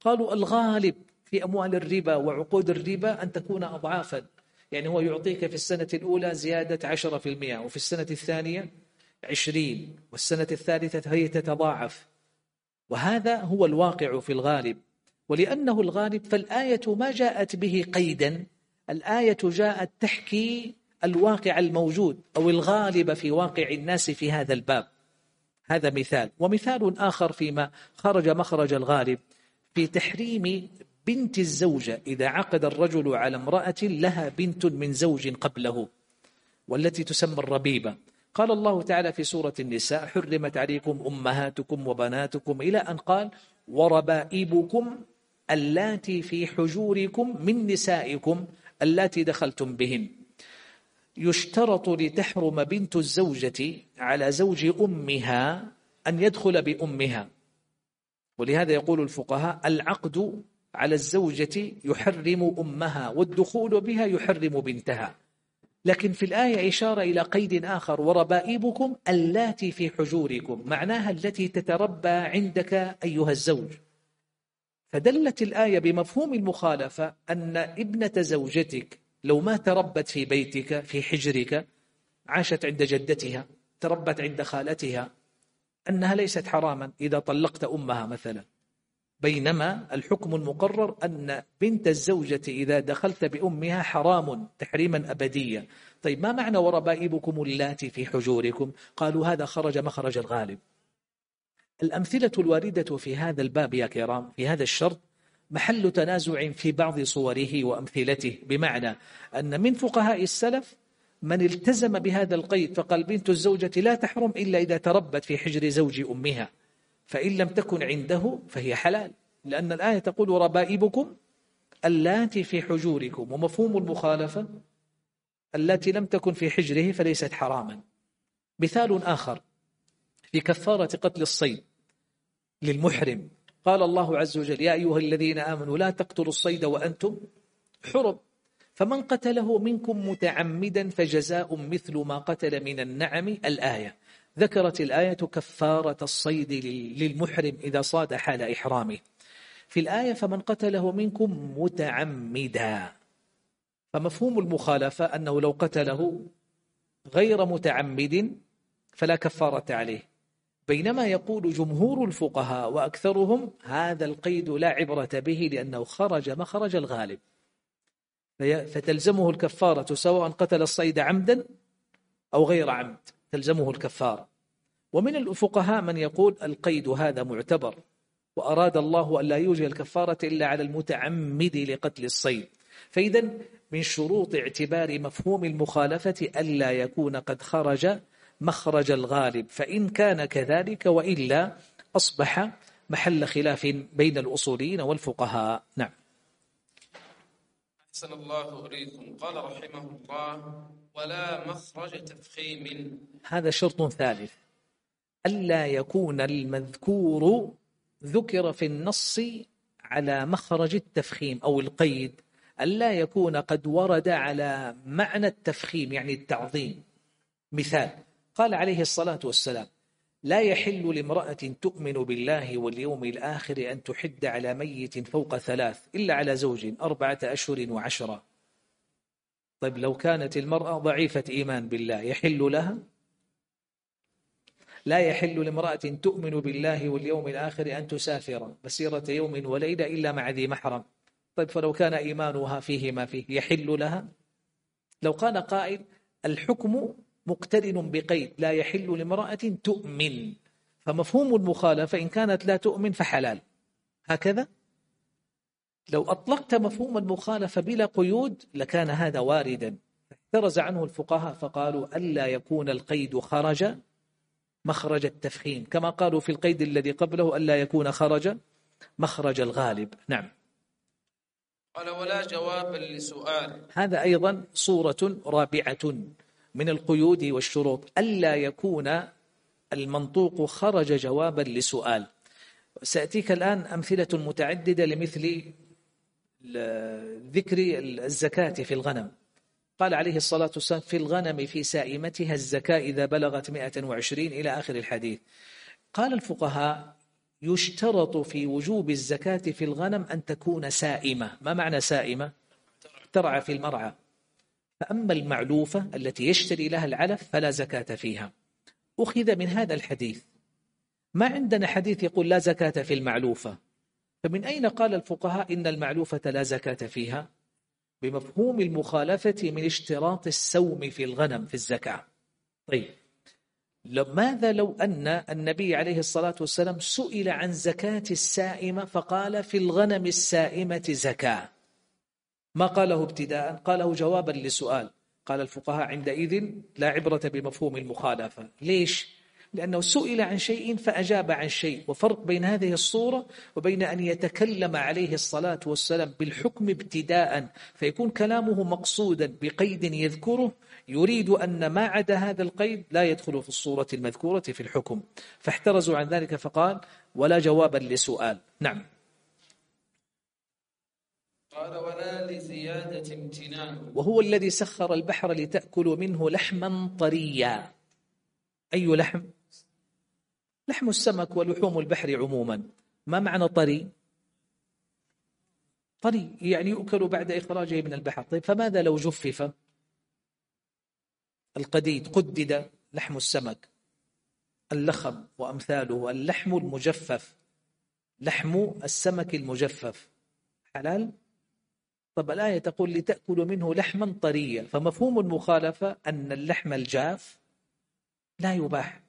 قالوا الغالب في أموال الربا وعقود الربا أن تكون أضعافا. يعني هو يعطيك في السنة الأولى زيادة عشرة في المئة وفي السنة الثانية عشرين والسنة الثالثة هي تتضاعف. وهذا هو الواقع في الغالب. ولأنه الغالب فالآية ما جاءت به قيدا. الآية جاءت تحكي الواقع الموجود أو الغالب في واقع الناس في هذا الباب. هذا مثال. ومثال آخر فيما خرج مخرج الغالب في تحريم بنت الزوجة إذا عقد الرجل على امرأة لها بنت من زوج قبله والتي تسمى الربيبة. قال الله تعالى في سورة النساء حرمت عليكم أمهاتكم وبناتكم إلى أن قال وربائبكم اللاتي في حجوركم من نسائكم اللاتي دخلتم بهن. يشترط لتحرم بنت الزوجة على زوج أمها أن يدخل بأمها. ولهذا يقول الفقهاء العقد على الزوجة يحرم أمها والدخول بها يحرم بنتها. لكن في الآية إشارة إلى قيد آخر وربائبكم اللاتي في حجوركم معناها التي تتربى عندك أيها الزوج. فدلت الآية بمفهوم المخالفة أن ابنة زوجتك لو ما تربت في بيتك في حجرك عاشت عند جدتها تربت عند خالتها أنها ليست حراما إذا طلقت أمها مثلا. بينما الحكم المقرر أن بنت الزوجة إذا دخلت بأمها حرام تحريما أبديا. طيب ما معنى وربائبكم اللاتي في حجوركم؟ قالوا هذا خرج مخرج الغالب. الأمثلة الواردة في هذا الباب يا كرام في هذا الشرط محل تنازع في بعض صوره وأمثلته بمعنى أن من فقهاء السلف من التزم بهذا القيد فقال بنت الزوجة لا تحرم إلا إذا تربت في حجر زوج أمها. فإن لم تكن عنده فهي حلال. لأن الآية تقول ربائبكم اللاتي في حجوركم ومفهوم المخالفة التي لم تكن في حجره فليست حراما. مثال آخر في كفارة قتل الصيد للمحرم. قال الله عز وجل يا أيها الذين آمنوا لا تقتلوا الصيد وأنتم حرم. فمن قتله منكم متعمدا فجزاء مثل ما قتل من النعم الآية. ذكرت الآية كفارة الصيد للمحرم إذا صاد حال إحرامه. في الآية فمن قتله منكم متعمدا. فمفهوم المخالفة أنه لو قتله غير متعمد فلا كفارة عليه. بينما يقول جمهور الفقهاء وأكثرهم هذا القيد لا عبرة به لأنه خرج مخرج الغالب. فتلزمه الكفارة سواء قتل الصيد عمدا أو غير عمد. تلزمه الكفارة ومن الفقهاء من يقول القيد هذا معتبر وأراد الله أن لا يوجد الكفارة إلا على المتعمد لقتل الصيد. فإذا من شروط اعتبار مفهوم المخالفة ألا يكون قد خرج مخرج الغالب. فإن كان كذلك وإلا أصبح محل خلاف بين الأصوليين والفقهاء. نعم. أحسن الله إليكم. قال رحمه الله ولا مخرج تفخيم. هذا شرط ثالث. ألا يكون المذكور ذكر في النص على مخرج التفخيم أو القيد. ألا يكون قد ورد على معنى التفخيم يعني التعظيم. مثال قال عليه الصلاة والسلام لا يحل لامرأة تؤمن بالله واليوم الآخر أن تحد على ميت فوق ثلاث إلا على زوج أربعة أشهر وعشرة طيب لو كانت المرأة ضعيفة إيمان بالله يحل لها؟ لا يحل لامرأة تؤمن بالله واليوم الآخر أن تسافر مسيرة يوم وليلة إلا مع ذي محرم. طيب فلو كان إيمانها فيه ما فيه يحل لها؟ لو قال قائل الحكم مقترن بقيد لا يحل لامرأة تؤمن. فمفهوم المخالفة إن كانت لا تؤمن فحلال. هكذا؟ لو أطلقت مفهوم المخالفة بلا قيود لكان هذا واردا. احترز عنه الفقهاء فقالوا ألا يكون القيد خرج مخرج التفخيم. كما قالوا في القيد الذي قبله ألا يكون خرج مخرج الغالب. نعم. قال ولا جواب لسؤال. هذا أيضا صورة رابعة. من القيود والشروط ألا يكون المنطوق خرج جوابا لسؤال. سأتيك الآن أمثلة متعددة لمثل ذكر الزكاة في الغنم. قال عليه الصلاة والسلام في الغنم في سائمتها الزكاة إذا بلغت 120 إلى آخر الحديث. قال الفقهاء يشترط في وجوب الزكاة في الغنم أن تكون سائمة. ما معنى سائمة؟ ترعى في المرعى. فأما المعلوفة التي يشتري لها العلف فلا زكاة فيها. أخذ من هذا الحديث. ما عندنا حديث يقول لا زكاة في المعلوفة فمن أين قال الفقهاء إن المعلوفة لا زكاة فيها؟ بمفهوم المخالفة من اشتراط السوم في الغنم في الزكاة. طيب. ماذا لو أن النبي عليه الصلاة والسلام سئل عن زكاة السائمة فقال في الغنم السائمة زكاة. ما قاله ابتداء قاله جوابا لسؤال. قال الفقهاء عندئذ لا عبرة بمفهوم المخالفة. ليش؟ لأنه سئل عن شيء فأجاب عن شيء. وفرق بين هذه الصورة وبين أن يتكلم عليه الصلاة والسلام بالحكم ابتداء. فيكون كلامه مقصودا بقيد يذكره. يريد أن ما عدا هذا القيد لا يدخل في الصورة المذكورة في الحكم. فاحترزوا عن ذلك فقال ولا جوابا لسؤال. نعم. قال ولا لزيادة امتنان. وهو الذي سخر البحر لتأكلوا منه لحما طريا. أي لحم؟ لحم السمك ولحوم البحر عموما. ما معنى طري؟ طري يعني يؤكل بعد إخراجه من البحر. طيب فماذا لو جفف؟ القديد قدد لحم السمك. اللخم وأمثاله. اللحم المجفف. لحم السمك المجفف. حلال؟ طب الآية تقول لتأكل منه لحما طريا. فمفهوم المخالفة أن اللحم الجاف لا يباح.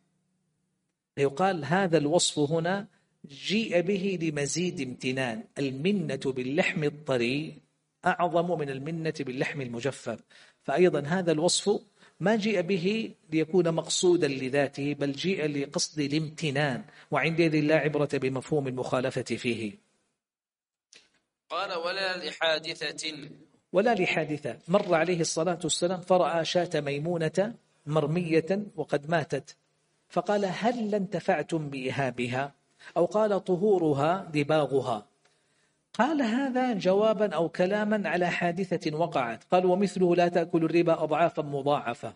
يقال هذا الوصف هنا جيء به لمزيد امتنان. المنة باللحم الطري أعظم من المنة باللحم المجفف. فأيضا هذا الوصف ما جيء به ليكون مقصودا لذاته بل جيء لقصد الامتنان. وعندئذ لا عبرة بمفهوم المخالفة فيه. قال ولا لحادثة. ولا لحادثة. مر عليه الصلاة والسلام فرأى شاة ميمونة مرمية وقد ماتت. فقال هل انتفعتم بإهابها أو قال طهورها دباغها. قال هذا جوابا أو كلاما على حادثة وقعت. قال ومثله لا تأكل الربا أضعافا مضاعفة.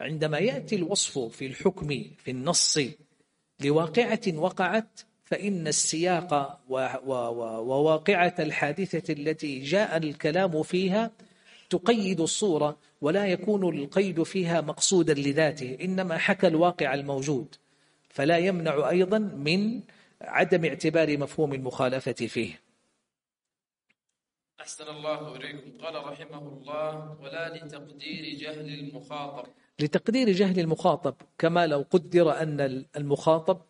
عندما يأتي الوصف في الحكم في النص لواقعة وقعت فإن السياق وواقعة الحادثة التي جاء الكلام فيها تقيد الصورة ولا يكون القيد فيها مقصودا لذاته إنما حكى الواقع الموجود. فلا يمنع أيضا من عدم اعتبار مفهوم المخالفة فيه. أحسن الله إليكم. قال رحمه الله ولا لتقدير جهل المخاطب. لتقدير جهل المخاطب كما لو قدر أن المخاطب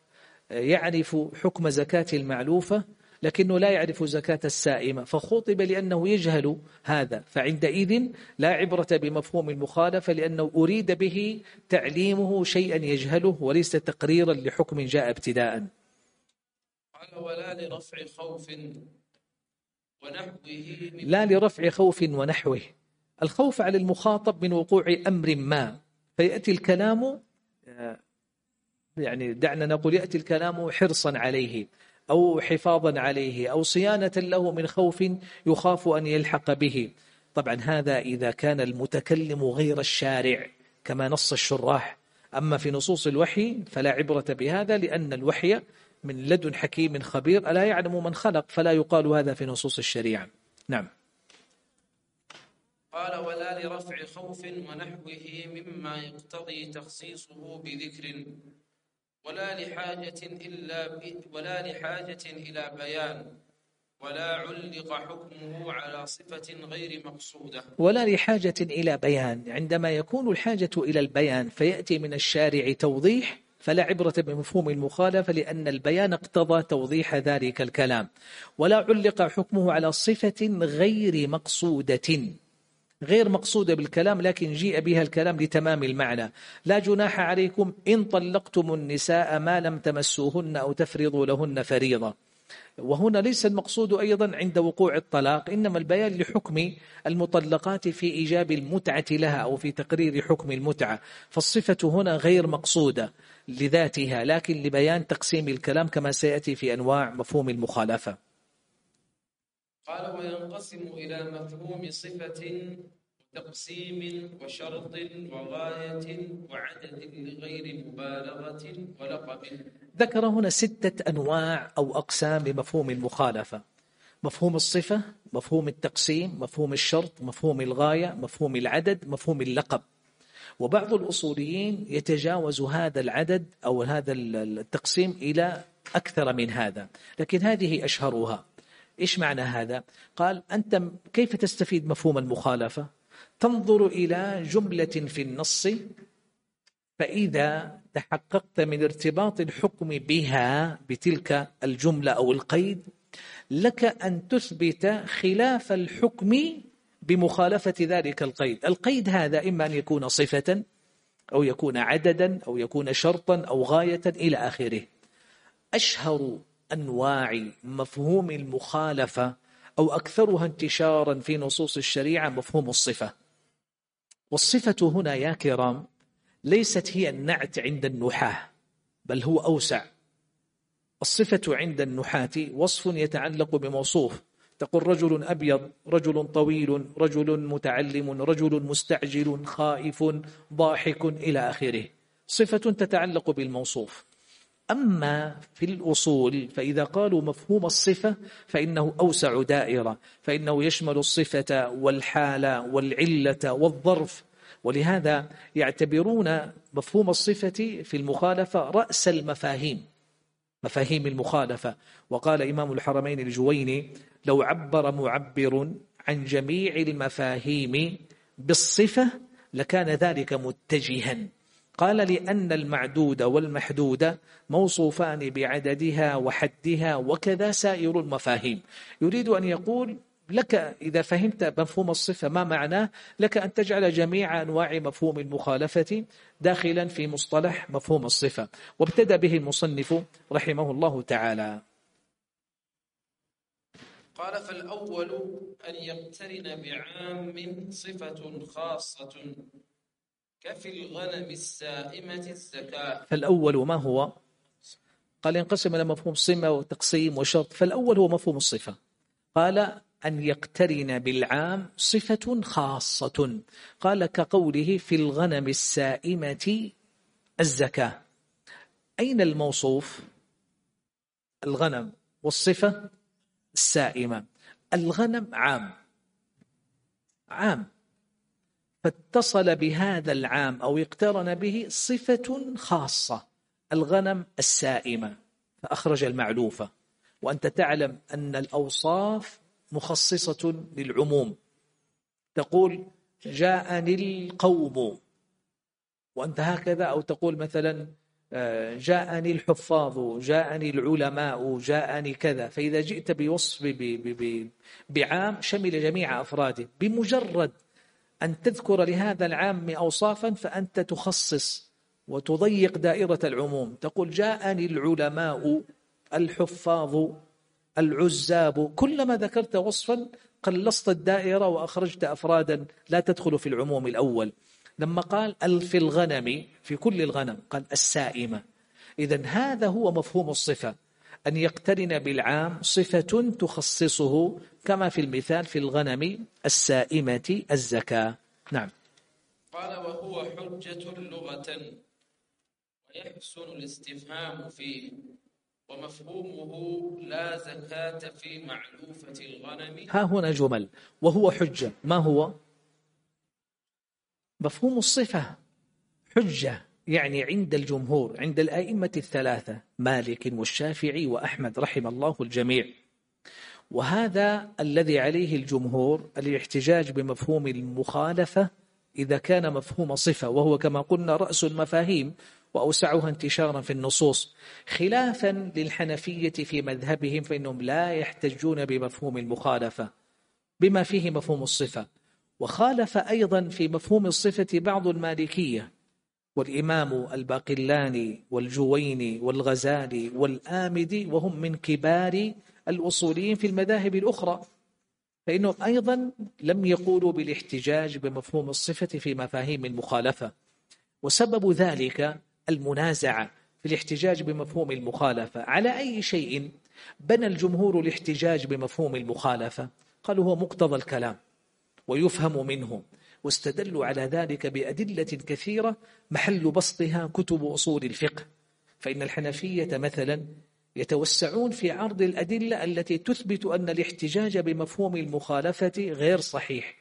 يعرف حكم زكاة المعلوفة لكنه لا يعرف زكاة السائمة فخوطب لأنه يجهل هذا فعندئذ لا عبرة بمفهوم المخالفة لأنه أريد به تعليمه شيئا يجهله وليس تقريرا لحكم جاء ابتداء قال ولا لرفع خوف ونحوه لا لرفع خوف ونحوه. الخوف على المخاطب من وقوع أمر ما فيأتي الكلام يعني دعنا نقول يأتي الكلام حرصا عليه أو حفاظا عليه أو صيانة له من خوف يخاف أن يلحق به. طبعا هذا إذا كان المتكلم غير الشارع كما نص الشراح. أما في نصوص الوحي فلا عبرة بهذا لأن الوحي من لدن حكيم خبير. ألا يعلم من خلق فلا يقال هذا في نصوص الشريعة. نعم. قال ولا لرفع خوف ونحوه مما يقتضي تخصيصه بذكر. ولا لحاجة إلا ولا لحاجة إلى بيان ولا علق حكمه على صفة غير مقصودة. ولا لحاجة إلى بيان. عندما يكون الحاجة إلى البيان فيأتي من الشارع توضيح فلا عبرة بمفهوم المخالفة لأن البيان اقتضى توضيح ذلك الكلام. ولا علق حكمه على صفة غير مقصودة. غير مقصودة بالكلام لكن جيء بها الكلام لتمام المعنى. لا جناح عليكم إن طلقتم النساء ما لم تمسوهن أو تفرضوا لهن فريضة. وهنا ليس المقصود أيضا عند وقوع الطلاق إنما البيان لحكم المطلقات في إيجاب المتعة لها أو في تقرير حكم المتعة. فالصفة هنا غير مقصودة لذاتها لكن لبيان تقسيم الكلام كما سيأتي في أنواع مفهوم المخالفة. قال وينقسم إلى مفهوم صفة تقسيم وشرط وغاية وعدد لغير مبالغة ولقب. ذكر هنا ستة أنواع أو أقسام لمفهوم المخالفة. مفهوم الصفة مفهوم التقسيم مفهوم الشرط مفهوم الغاية مفهوم العدد مفهوم اللقب. وبعض الأصوليين يتجاوز هذا العدد أو هذا التقسيم إلى أكثر من هذا. لكن هذه أشهرها. إيش معنى هذا؟ قال أنت كيف تستفيد مفهوم المخالفة؟ تنظر إلى جملة في النص فإذا تحققت من ارتباط الحكم بها بتلك الجملة أو القيد لك أن تثبت خلاف الحكم بمخالفة ذلك القيد القيد هذا إما أن يكون صفة أو يكون عددا أو يكون شرطا أو غاية إلى آخره أشهر أنواع مفهوم المخالفة أو أكثرها انتشارا في نصوص الشريعة مفهوم الصفة. والصفة هنا يا كرام ليست هي النعت عند النحاة بل هو أوسع. الصفة عند النحاة وصف يتعلق بموصوف. تقول رجل أبيض رجل طويل رجل متعلم رجل مستعجل خائف ضاحك إلى آخره. صفة تتعلق بالموصوف. أما في الأصول فإذا قالوا مفهوم الصفة فإنه أوسع دائرة فإنه يشمل الصفة والحالة والعلة والظرف. ولهذا يعتبرون مفهوم الصفة في المخالفة رأس المفاهيم مفاهيم المخالفة. وقال إمام الحرمين الجويني لو عبر معبر عن جميع المفاهيم بالصفة لكان ذلك متجها. قال لأن المعدود والمحدود موصوفان بعددها وحدها وكذا سائر المفاهيم. يريد أن يقول لك إذا فهمت مفهوم الصفة ما معناه؟ لك أن تجعل جميع أنواع مفهوم المخالفة داخلا في مصطلح مفهوم الصفة. وابتدى به المصنف رحمه الله تعالى. قال فالأول أن يقترن بعام صفة خاصة كفي الغنم السائمة الزكاة. فالأول ما هو؟ قال ينقسم إلى مفهوم صمة وتقسيم وشرط. فالأول هو مفهوم الصفة. قال أن يقترن بالعام صفة خاصة. قال كقوله في الغنم السائمة الزكاة. أين الموصوف؟ الغنم والصفة السائمة. الغنم عام. عام. فاتصل بهذا العام أو اقترن به صفة خاصة الغنم السائمة. فأخرج المعلوفة. وأنت تعلم أن الأوصاف مخصصة للعموم. تقول جاءني القوم. وأنت هكذا أو تقول مثلا آه، جاءني الحفاظ جاءني العلماء جاءني كذا. فإذا جئت بوصف بعام شمل جميع أفراده. بمجرد أن تذكر لهذا العام أوصافا فأنت تخصص وتضيق دائرة العموم. تقول جاءني العلماء الحفاظ العزاب. كلما ذكرت وصفا قلصت الدائرة وأخرجت أفرادا لا تدخل في العموم الأول. لما قال في الغنم في كل الغنم قال السائمة. إذا هذا هو مفهوم الصفة. أن يقترن بالعام صفة تخصصه كما في المثال في الغنم السائمة الزكاة. نعم. قال وهو حجة لغة ويحسن الاستفهام فيه ومفهومه لا زكاة في معلوفة الغنم. ها هنا جمل. وهو حجة. ما هو؟ مفهوم الصفة. حجة. يعني عند الجمهور عند الأئمة الثلاثة مالك والشافعي وأحمد رحم الله الجميع. وهذا الذي عليه الجمهور الاحتجاج بمفهوم المخالفة إذا كان مفهوم صفة وهو كما قلنا رأس المفاهيم وأوسعها انتشارا في النصوص. خلافا للحنفية في مذهبهم فإنهم لا يحتجون بمفهوم المخالفة بما فيه مفهوم الصفة. وخالف أيضا في مفهوم الصفة بعض المالكية والإمام الباقلاني والجويني والغزالي والآمدي وهم من كبار الأصوليين في المذاهب الأخرى. فإنهم أيضا لم يقولوا بالاحتجاج بمفهوم الصفة في مفاهيم المخالفة. وسبب ذلك المنازعة في الاحتجاج بمفهوم المخالفة. على أي شيء بنى الجمهور الاحتجاج بمفهوم المخالفة؟ قالوا هو مقتضى الكلام. ويفهم منه. واستدلوا على ذلك بأدلة كثيرة محل بسطها كتب أصول الفقه. فإن الحنفية مثلا يتوسعون في عرض الأدلة التي تثبت أن الاحتجاج بمفهوم المخالفة غير صحيح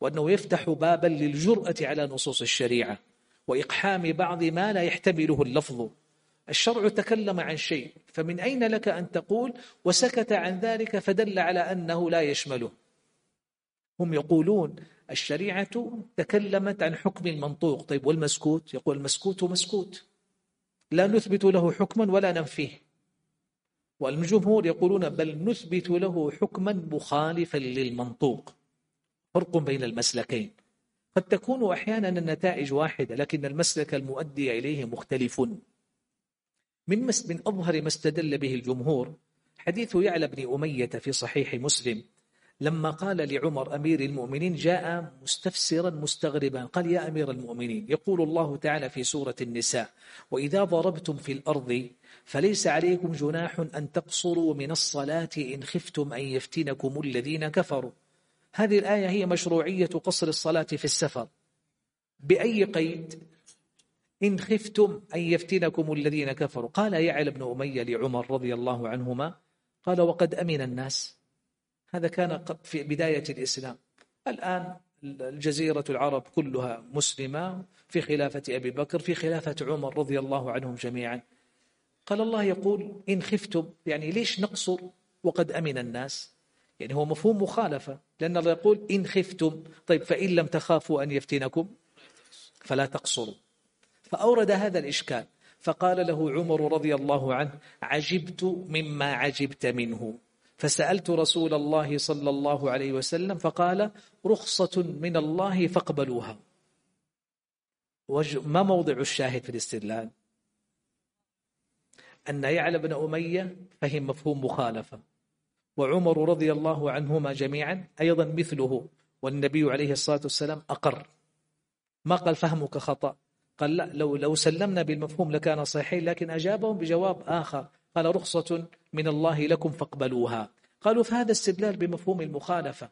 وأنه يفتح بابا للجرأة على نصوص الشريعة وإقحام بعض ما لا يحتمله اللفظ. الشرع تكلم عن شيء فمن أين لك أن تقول وسكت عن ذلك فدل على أنه لا يشمله؟ هم يقولون الشريعة تكلمت عن حكم المنطوق طيب والمسكوت؟ يقول المسكوت مسكوت. لا نثبت له حكما ولا ننفيه. والجمهور يقولون بل نثبت له حكما مخالفا للمنطوق. فرق بين المسلكين. قد تكون أحيانا النتائج واحدة لكن المسلك المؤدي إليه مختلف. من من أظهر ما استدل به الجمهور حديث يعلى بن أمية في صحيح مسلم لما قال لعمر أمير المؤمنين جاء مستفسرا مستغربا قال يا أمير المؤمنين يقول الله تعالى في سورة النساء وإذا ضربتم في الأرض فليس عليكم جناح أن تقصروا من الصلاة إن خفتم أن يفتنكم الذين كفروا. هذه الآية هي مشروعية قصر الصلاة في السفر. بأي قيد؟ إن خفتم أن يفتنكم الذين كفروا. قال يعلى بن أمية لعمر رضي الله عنهما قال وقد أمن الناس. هذا كان في بداية الإسلام. الآن الجزيرة العرب كلها مسلمة في خلافة أبي بكر في خلافة عمر رضي الله عنهم جميعا. قال الله يقول إن خفتم. يعني ليش نقصر وقد أمن الناس؟ يعني هو مفهوم مخالفة لأن الله يقول إن خفتم. طيب فإن لم تخافوا أن يفتنكم فلا تقصروا. فأورد هذا الإشكال فقال له عمر رضي الله عنه عجبت مما عجبت منه. فسألت رسول الله صلى الله عليه وسلم فقال رخصة من الله فاقبلوها. ما موضع الشاهد في الاستدلال؟ أن يعلى بن أمية فهم مفهوم مخالفة. وعمر رضي الله عنهما جميعا أيضا مثله والنبي عليه الصلاة والسلام أقر. ما قال فهمك خطأ؟ قال لا لو, لو سلمنا بالمفهوم لكان صحيح لكن أجابهم بجواب آخر. قال رخصة من الله لكم فاقبلوها. قالوا فهذا استدلال بمفهوم المخالفة.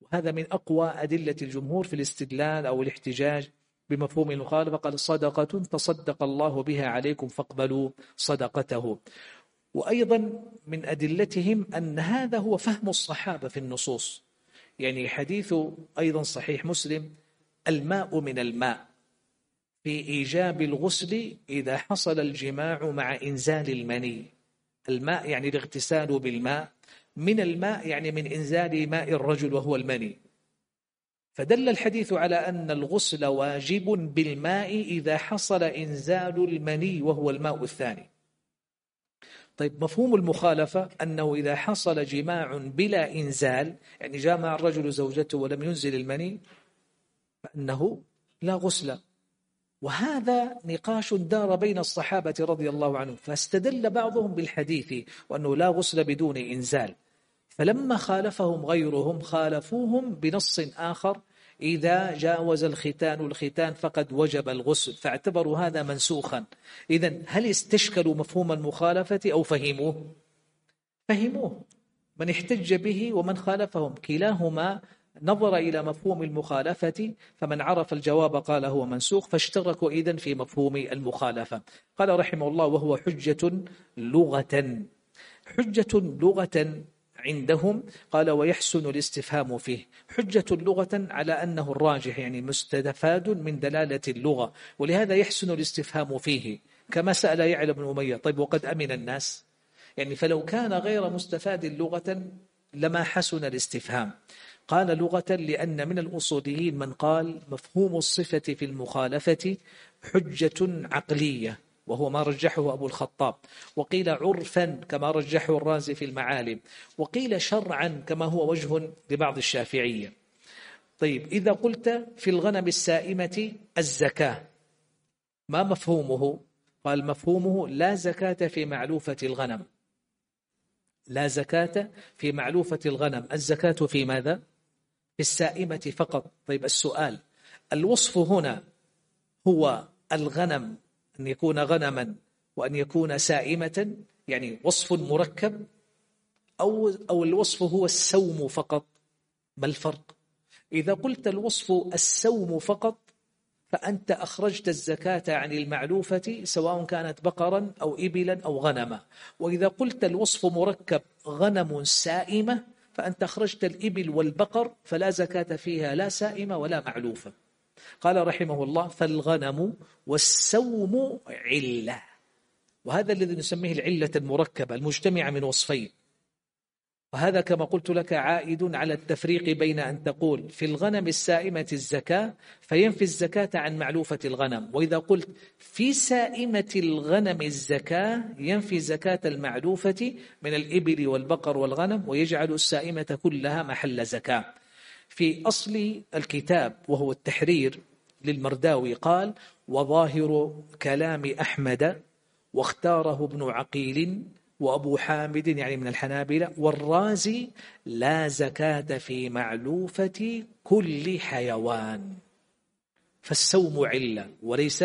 وهذا من أقوى أدلة الجمهور في الاستدلال أو الاحتجاج بمفهوم المخالفة. قال صدقة تصدق الله بها عليكم فاقبلوا صدقته. وأيضا من أدلتهم أن هذا هو فهم الصحابة في النصوص. يعني حديث أيضا صحيح مسلم الماء من الماء. في إيجاب الغسل إذا حصل الجماع مع إنزال المني. الماء يعني الاغتسال بالماء. من الماء يعني من إنزال ماء الرجل وهو المني. فدل الحديث على أن الغسل واجب بالماء إذا حصل إنزال المني وهو الماء الثاني. طيب مفهوم المخالفة أنه إذا حصل جماع بلا إنزال يعني جامع الرجل زوجته ولم ينزل المني فأنه لا غسل. وهذا نقاش دار بين الصحابة رضي الله عنهم فاستدل بعضهم بالحديث وأنه لا غسل بدون إنزال. فلما خالفهم غيرهم خالفوهم بنص آخر إذا جاوز الختان الختان فقد وجب الغسل فاعتبروا هذا منسوخا. إذا هل استشكلوا مفهوم المخالفة أو فهموه؟ فهموه. من احتج به ومن خالفهم كلاهما نظر إلى مفهوم المخالفة فمن عرف الجواب قال هو منسوخ فاشتركوا إذن في مفهوم المخالفة. قال رحمه الله وهو حجة لغة. حجة لغة عندهم قال ويحسن الاستفهام فيه. حجة لغة على أنه الراجح يعني مستفاد من دلالة اللغة ولهذا يحسن الاستفهام فيه. كما سأل يعلى بن أمية طيب وقد أمن الناس؟ يعني فلو كان غير مستفاد لغة لما حسن الاستفهام. قال لغة لأن من الأصوليين من قال مفهوم الصفة في المخالفة حجة عقلية وهو ما رجحه أبو الخطاب. وقيل عرفا كما رجحه الرازي في المعالم. وقيل شرعا كما هو وجه لبعض الشافعية. طيب إذا قلت في الغنم السائمة الزكاة ما مفهومه؟ قال مفهومه لا زكاة في معلوفة الغنم. لا زكاة في معلوفة الغنم. الزكاة في ماذا؟ في السائمة فقط. طيب السؤال الوصف هنا هو الغنم أن يكون غنما وأن يكون سائمة يعني وصف مركب أو, أو الوصف هو السوم فقط. ما الفرق؟ إذا قلت الوصف السوم فقط فأنت أخرجت الزكاة عن المعلوفة سواء كانت بقرا أو إبلا أو غنما. وإذا قلت الوصف مركب غنم سائمة فأنت أخرجت الإبل والبقر فلا زكاة فيها لا سائمة ولا معلوفة. قال رحمه الله فالغنم والسوم علة. وهذا الذي نسميه العلة المركبة المجتمعة من وصفين. وهذا كما قلت لك عائد على التفريق بين أن تقول في الغنم السائمة الزكاة فينفي الزكاة عن معلوفة الغنم. وإذا قلت في سائمة الغنم الزكاة ينفي زكاة المعلوفة من الإبل والبقر والغنم ويجعل السائمة كلها محل زكاة. في أصل الكتاب وهو التحرير للمرداوي قال وظاهر كلام أحمد واختاره ابن عقيل وأبو حامد يعني من الحنابلة والرازي لا زكاة في معلوفة كل حيوان. فالسوم علة وليس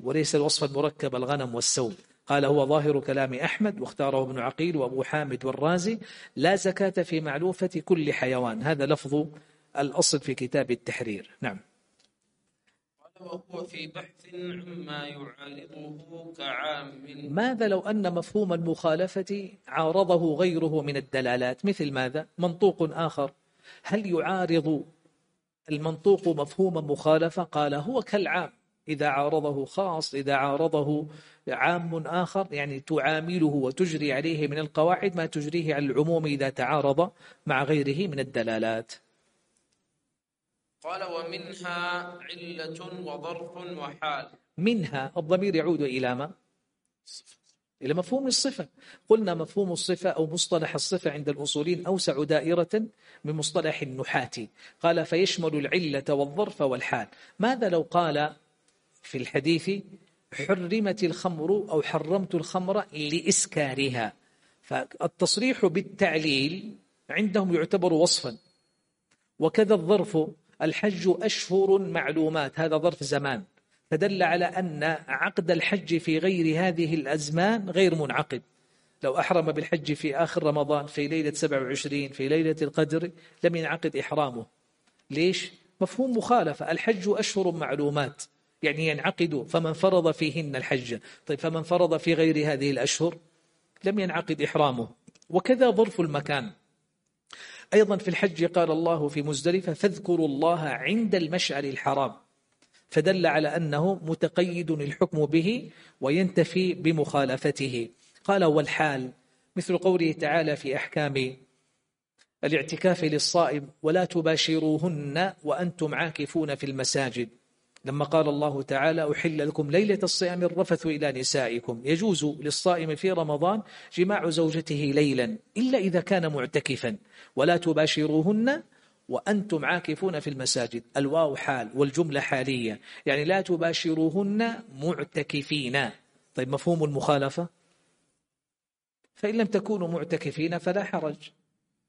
وليس الوصف المركب الغنم والسوم قال هو ظاهر كلام أحمد واختاره ابن عقيل وأبو حامد والرازي لا زكاة في معلوفة كل حيوان. هذا لفظ الأصل في كتاب التحرير. نعم. وهو في بحث عما يعارضه كعام. ماذا لو أن مفهوم المخالفة عارضه غيره من الدلالات؟ مثل ماذا؟ منطوق آخر. هل يعارض المنطوق مفهوم مخالفة؟ قال هو كالعام. إذا عارضه خاص إذا عارضه عام آخر يعني تعامله وتجري عليه من القواعد ما تجريه على العموم إذا تعارض مع غيره من الدلالات. قال ومنها علة وظرف وحال. منها الضمير يعود إلى ما؟ إلى مفهوم الصفة. قلنا مفهوم الصفة أو مصطلح الصفة عند الأصولين أوسع دائرة من مصطلح النحاة. قال فيشمل العلة والظرف والحال. ماذا لو قال في الحديث حرمت الخمر أو حرمت الخمر لإسكارها؟ فالتصريح بالتعليل عندهم يعتبر وصفا. وكذا الظرف الحج أشهر معلومات هذا ظرف زمان. فدل على أن عقد الحج في غير هذه الأزمان غير منعقد. لو أحرم بالحج في آخر رمضان في ليلة 27 في ليلة القدر لم ينعقد إحرامه. ليش؟ مفهوم مخالفة. الحج أشهر معلومات. يعني ينعقد فمن فرض فيهن الحج. طيب فمن فرض في غير هذه الأشهر لم ينعقد إحرامه. وكذا ظرف المكان. أيضا في الحج قال الله في مزدلفة فاذكروا الله عند المشعر الحرام. فدل على أنه متقيد الحكم به وينتفي بمخالفته. قال والحال مثل قوله تعالى في أحكام الاعتكاف للصائم ولا تباشروهن وأنتم عاكفون في المساجد. لما قال الله تعالى أحل لكم ليلة الصيام الرفث إلى نسائكم. يجوز للصائم في رمضان جماع زوجته ليلا إلا إذا كان معتكفا. ولا تباشروهن وأنتم عاكفون في المساجد. الواو حال والجملة حالية. يعني لا تباشروهن معتكفين. طيب مفهوم المخالفة؟ فإن لم تكونوا معتكفين فلا حرج.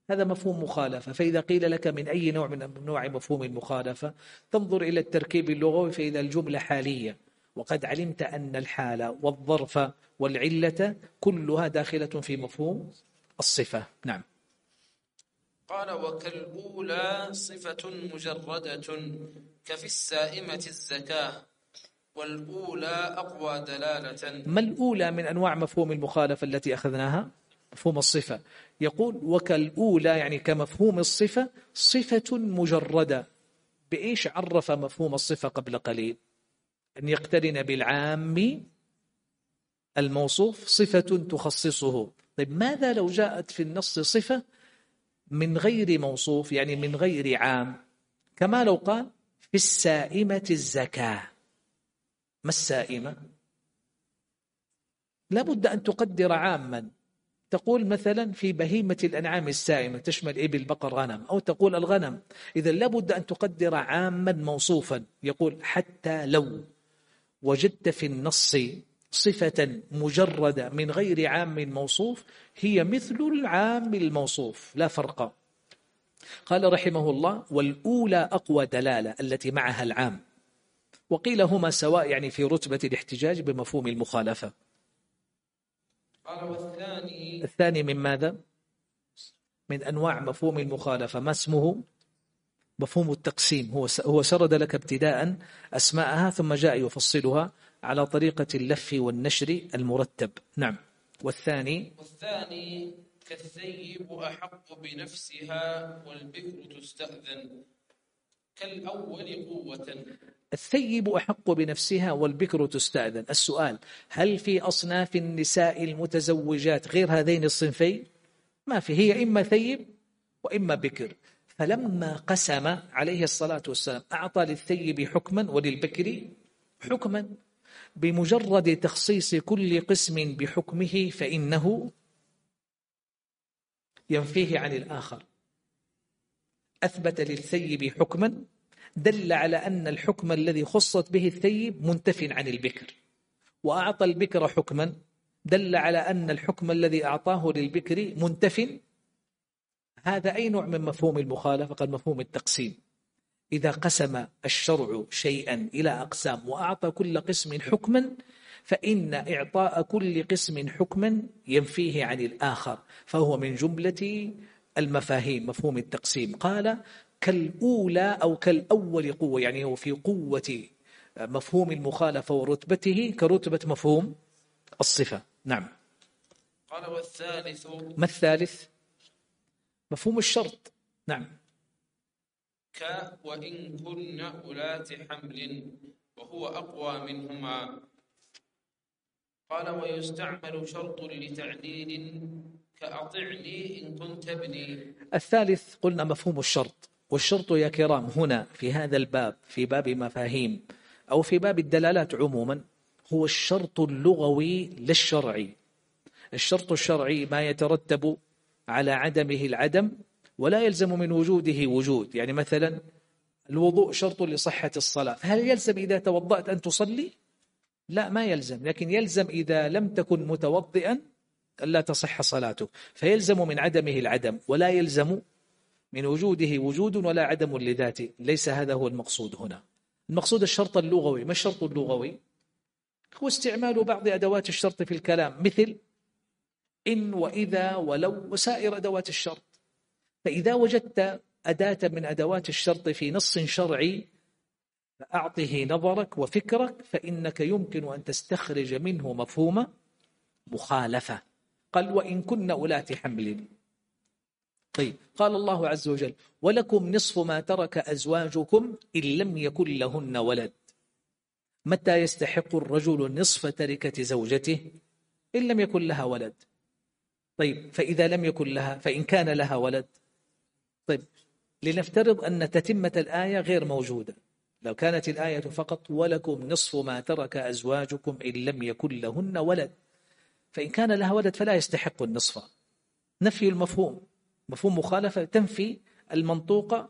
هذا مفهوم مخالفة. فإذا قيل لك من أي نوع من نوع مفهوم المخالفة تنظر إلى التركيب اللغوي فإذا الجملة حالية. وقد علمت أن الحالة والظرف والعلة كلها داخلة في مفهوم الصفة. نعم. قال وكالأولى صفة مجردة كفي السائمة الزكاة والأولى أقوى دلالة. ما الأولى من أنواع مفهوم المخالفة التي أخذناها؟ مفهوم الصفة. يقول وكالأولى يعني كمفهوم الصفة صفة مجردة. بإيش عرف مفهوم الصفة قبل قليل؟ أن يقترن بالعام الموصوف صفة تخصصه. طيب ماذا لو جاءت في النص صفة من غير موصوف يعني من غير عام؟ كما لو قال في السائمة الزكاة. ما السائمة؟ لابد أن تقدر عاما. تقول مثلا في بهيمة الأنعام السائمة تشمل إبل بقر غنم أو تقول الغنم. إذا لابد أن تقدر عاما موصوفا. يقول حتى لو وجدت في النص صفة مجردة من غير عام موصوف هي مثل العام الموصوف لا فرق. قال رحمه الله والأولى أقوى دلالة التي معها العام. وقيل هما سواء يعني في رتبة الاحتجاج بمفهوم المخالفة. قال والثاني الثاني من ماذا؟ من أنواع مفهوم المخالفة ما اسمه؟ مفهوم التقسيم هو هو سرد لك ابتداء أسماءها ثم جاء يفصلها على طريقة اللف والنشر المرتب نعم والثاني والثاني كالثيب أحق بنفسها والبكر تستأذن كالأول قوة. الثيب أحق بنفسها والبكر تستأذن. السؤال هل في أصناف النساء المتزوجات غير هذين الصنفين؟ ما في هي إما ثيب وإما بكر. فلما قسم عليه الصلاة والسلام أعطى للثيب حكما وللبكر حكما. بمجرد تخصيص كل قسم بحكمه فإنه ينفيه عن الآخر. أثبت للثيب حكما دل على أن الحكم الذي خصت به الثيب منتف عن البكر. وأعطى البكر حكما دل على أن الحكم الذي أعطاه للبكر منتف. هذا أي نوع من مفهوم المخالفة؟ قد مفهوم التقسيم. إذا قسم الشرع شيئا إلى أقسام وأعطى كل قسم حكما فإن إعطاء كل قسم حكما ينفيه عن الآخر فهو من جملة المفاهيم مفهوم التقسيم. قال كالأولى أو كالأول قوة. يعني هو في قوة مفهوم المخالفة ورتبته كرتبة مفهوم الصفة. نعم. قال والثالث؟ ما الثالث؟ مفهوم الشرط. نعم. ك وإن كن أولات حمل وهو أقوى منهما. قال ويستعمل شرط لتعليل كأطعني إن كنت ابني. الثالث قلنا مفهوم الشرط. والشرط يا كرام هنا في هذا الباب في باب مفاهيم أو في باب الدلالات عموما هو الشرط اللغوي للشرعي الشرط الشرعي ما يترتب على عدمه العدم ولا يلزم من وجوده وجود. يعني مثلا الوضوء شرط لصحة الصلاة. هل يلزم إذا توضأت أن تصلي؟ لا ما يلزم. لكن يلزم إذا لم تكن متوضئا ألا تصح صلاته فيلزم من عدمه العدم ولا يلزم من وجوده وجود ولا عدم لذاته. ليس هذا هو المقصود هنا. المقصود الشرط اللغوي. ما الشرط اللغوي؟ هو استعمال بعض أدوات الشرط في الكلام. مثل إن وإذا ولو وسائر أدوات الشرط. فإذا وجدت أداة من أدوات الشرط في نص شرعي فأعطه نظرك وفكرك فإنك يمكن أن تستخرج منه مفهوم مخالفة. قال وإن كن أولاة حمل. طيب قال الله عز وجل ولكم نصف ما ترك أزواجكم إن لم يكن لهن ولد. متى يستحق الرجل نصف تركة زوجته؟ إن لم يكن لها ولد. طيب فإذا لم يكن لها فإن كان لها ولد. طيب لنفترض أن تتمة الآية غير موجودة. لو كانت الآية فقط ولكم نصف ما ترك أزواجكم إن لم يكن لهن ولد. فإن كان لها ولد فلا يستحق النصف. نفي المفهوم. مفهوم مخالفة تنفي المنطوق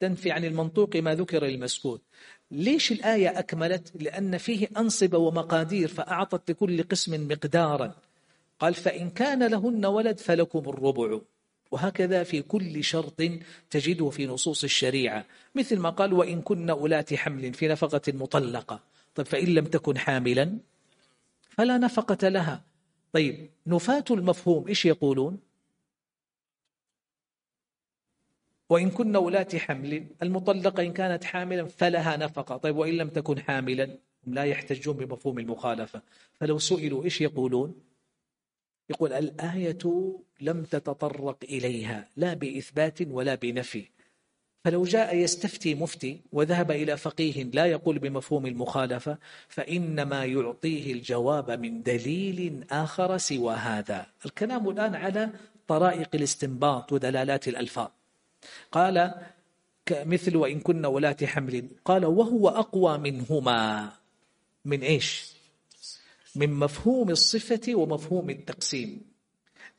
تنفي عن المنطوق ما ذكر المسكوت. ليش الآية أكملت؟ لأن فيه أنصبة ومقادير فأعطت لكل قسم مقدارا. قال فإن كان لهن ولد فلكم الربع. وهكذا في كل شرط تجده في نصوص الشريعة. مثل ما قال وإن كن أولاة حمل في نفقة مطلقة. طيب فإن لم تكن حاملا فلا نفقة لها. طيب نفاة المفهوم إيش يقولون؟ وإن كن أولاة حمل المطلقة إن كانت حاملا فلها نفقة. طيب وإن لم تكن حاملا لا يحتجون بمفهوم المخالفة. فلو سئلوا إيش يقولون؟ يقول الآية لم تتطرق إليها لا بإثبات ولا بنفي. فلو جاء يستفتي مفتي وذهب إلى فقيه لا يقول بمفهوم المخالفة فإنما يعطيه الجواب من دليل آخر سوى هذا. الكلام الآن على طرائق الاستنباط ودلالات الألفاظ. قال مثل وإن كنا ولاة حمل. قال وهو أقوى منهما. من إيش؟ من مفهوم الصفة ومفهوم التقسيم.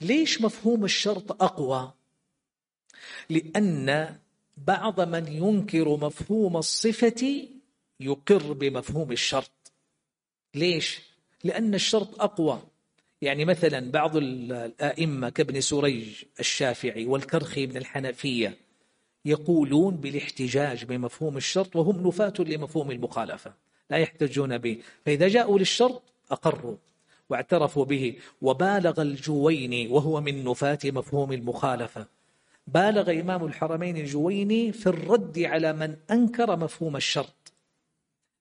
ليش مفهوم الشرط أقوى؟ لأن بعض من ينكر مفهوم الصفة يقر بمفهوم الشرط. ليش؟ لأن الشرط أقوى. يعني مثلا بعض الآئمة كابن سريج الشافعي والكرخي من الحنفية يقولون بالاحتجاج بمفهوم الشرط وهم نفاة لمفهوم المخالفة. لا يحتجون به. فإذا جاءوا للشرط أقروا واعترفوا به. وبالغ الجويني وهو من نفاة مفهوم المخالفة. بالغ إمام الحرمين الجويني في الرد على من أنكر مفهوم الشرط.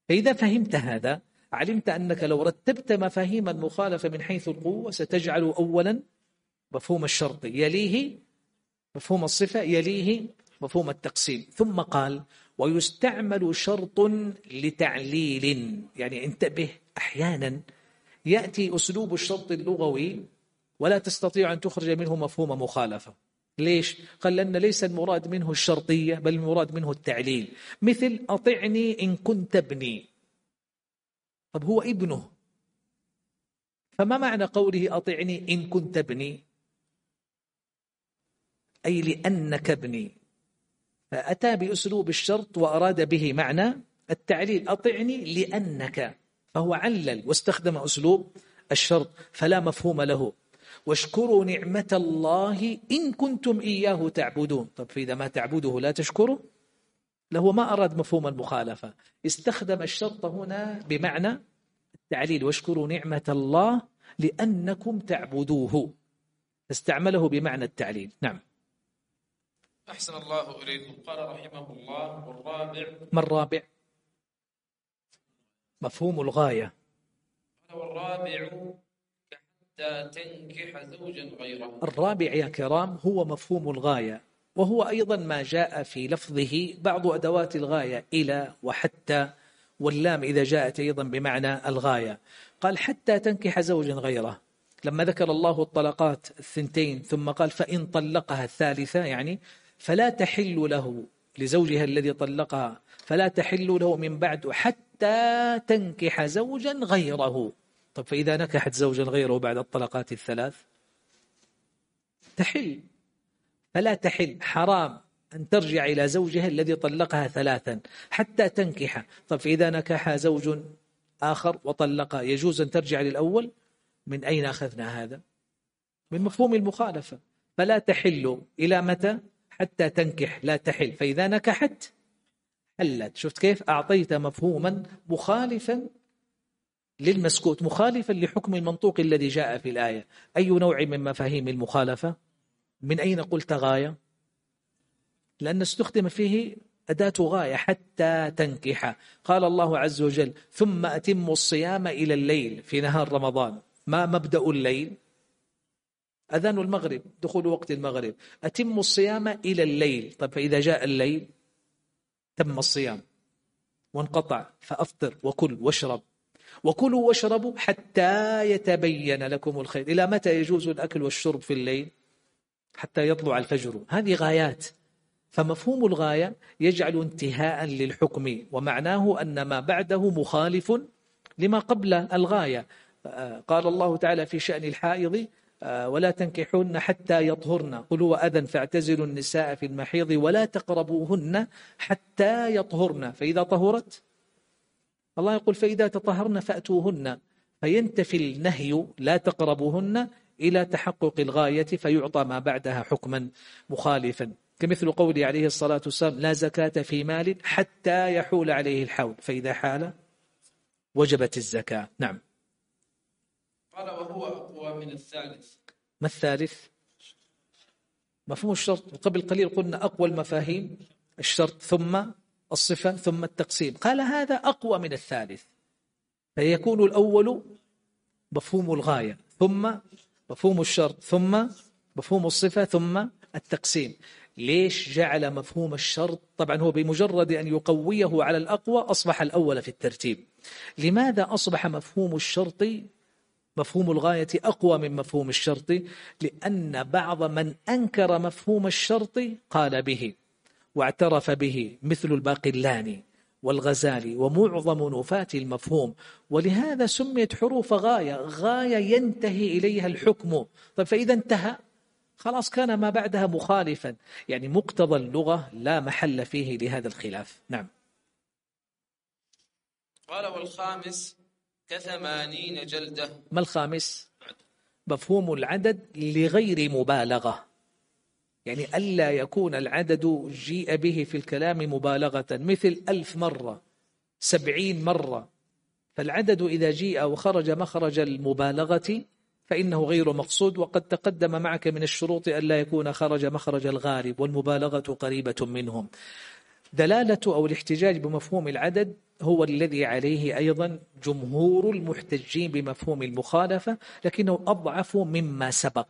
فإذا فهمت هذا علمت أنك لو رتبت مفاهيم المخالفة من حيث القوة ستجعل أولا مفهوم الشرط يليه مفهوم الصفة يليه مفهوم التقسيم. ثم قال ويستعمل شرط لتعليل. يعني انتبه أحيانا يأتي أسلوب الشرط اللغوي ولا تستطيع أن تخرج منه مفهوم مخالفة. ليش؟ قال لأن ليس المراد منه الشرطية بل المراد منه التعليل. مثل أطعني إن كنت ابني. طب هو ابنه. فما معنى قوله أطعني إن كنت ابني؟ أي لأنك ابني. فأتى بأسلوب الشرط وأراد به معنى التعليل. أطعني لأنك. فهو علل واستخدم أسلوب الشرط فلا مفهوم له. واشكروا نعمة الله إن كنتم إياه تعبدون. طب فإذا ما تعبده لا تشكره؟ له ما أراد مفهوم المخالفة. استخدم الشرط هنا بمعنى التعليل. واشكروا نعمة الله لأنكم تعبدوه. استعمله بمعنى التعليل. نعم. أحسن الله إليكم. قال رحمه الله والرابع ما الرابع؟ مفهوم الغاية. والرابع حتى تنكح زوجا غيره. الرابع يا كرام هو مفهوم الغاية وهو أيضا ما جاء في لفظه بعض أدوات الغاية إلى وحتى واللام إذا جاءت أيضا بمعنى الغاية. قال حتى تنكح زوجا غيره. لما ذكر الله الطلقات الثنتين ثم قال فإن طلقها الثالثة يعني فلا تحل له لزوجها الذي طلقها فلا تحل له من بعد حتى تنكح زوجا غيره. طب فإذا نكحت زوجا غيره بعد الطلقات الثلاث؟ تحل. فلا تحل. حرام أن ترجع إلى زوجها الذي طلقها ثلاثا حتى تنكح. طب فإذا نكح زوج آخر وطلق يجوز أن ترجع للأول؟ من أين أخذنا هذا؟ من مفهوم المخالفة. فلا تحل. إلى متى؟ حتى تنكح. لا تحل. فإذا نكحت حلت. شفت كيف؟ أعطيت مفهوما مخالفا للمسكوت مخالفا لحكم المنطوق الذي جاء في الآية. أي نوع من مفاهيم المخالفة؟ من أين قلت غاية؟ لأن استخدم فيه أداة غاية حتى تنكح. قال الله عز وجل ثم أتم الصيام إلى الليل في نهار رمضان. ما مبدأ الليل؟ أذان المغرب دخول وقت المغرب. أتم الصيام إلى الليل. طيب فإذا جاء الليل تم الصيام. وانقطع فأفطر وكل واشرب. وكلوا واشربوا حتى يتبين لكم الخير. إلى متى يجوز الأكل والشرب في الليل حتى يطلع الفجر؟ هذه غايات. فمفهوم الغاية يجعل انتهاء للحكم ومعناه أن ما بعده مخالف لما قبل الغاية. قال الله تعالى في شأن الحائض ولا تنكحون حتى يطهرن. قل هو فاعتزلوا النساء في المحيض ولا تقربوهن حتى يطهرن. فإذا طهرت الله يقول فإذا تطهرن فأتوهن. فينتفي النهي لا تقربوهن إلى تحقق الغاية فيعطى ما بعدها حكما مخالفا. كمثل قوله عليه الصلاة والسلام لا زكاة في مال حتى يحول عليه الحول. فإذا حال وجبت الزكاة. نعم. قال وهو أقوى من الثالث. ما الثالث؟ مفهوم الشرط. قبل قليل قلنا أقوى المفاهيم. الشرط ثم الصفة ثم التقسيم. قال هذا أقوى من الثالث. فيكون الأول مفهوم الغاية ثم مفهوم الشرط ثم مفهوم الصفة ثم التقسيم. ليش جعل مفهوم الشرط؟ طبعا هو بمجرد أن يقويه على الأقوى أصبح الأول في الترتيب. لماذا أصبح مفهوم الشرط مفهوم الغاية أقوى من مفهوم الشرط؟ لأن بعض من أنكر مفهوم الشرط قال به. واعترف به مثل الباقلاني والغزالي ومعظم نفاة المفهوم. ولهذا سميت حروف غاية غاية ينتهي إليها الحكم. طيب فإذا انتهى خلاص كان ما بعدها مخالفا. يعني مقتضى اللغة لا محل فيه لهذا الخلاف. نعم. قال والخامس كثمانين جلدة. ما الخامس؟ مفهوم العدد لغير مبالغة. يعني ألا يكون العدد جيء به في الكلام مبالغة مثل ألف مرة سبعين مرة. فالعدد إذا جيء وخرج مخرج المبالغة فإنه غير مقصود وقد تقدم معك من الشروط ألا يكون خرج مخرج الغالب والمبالغة قريبة منهم. دلالة أو الاحتجاج بمفهوم العدد هو الذي عليه أيضا جمهور المحتجين بمفهوم المخالفة لكنه أضعف مما سبق.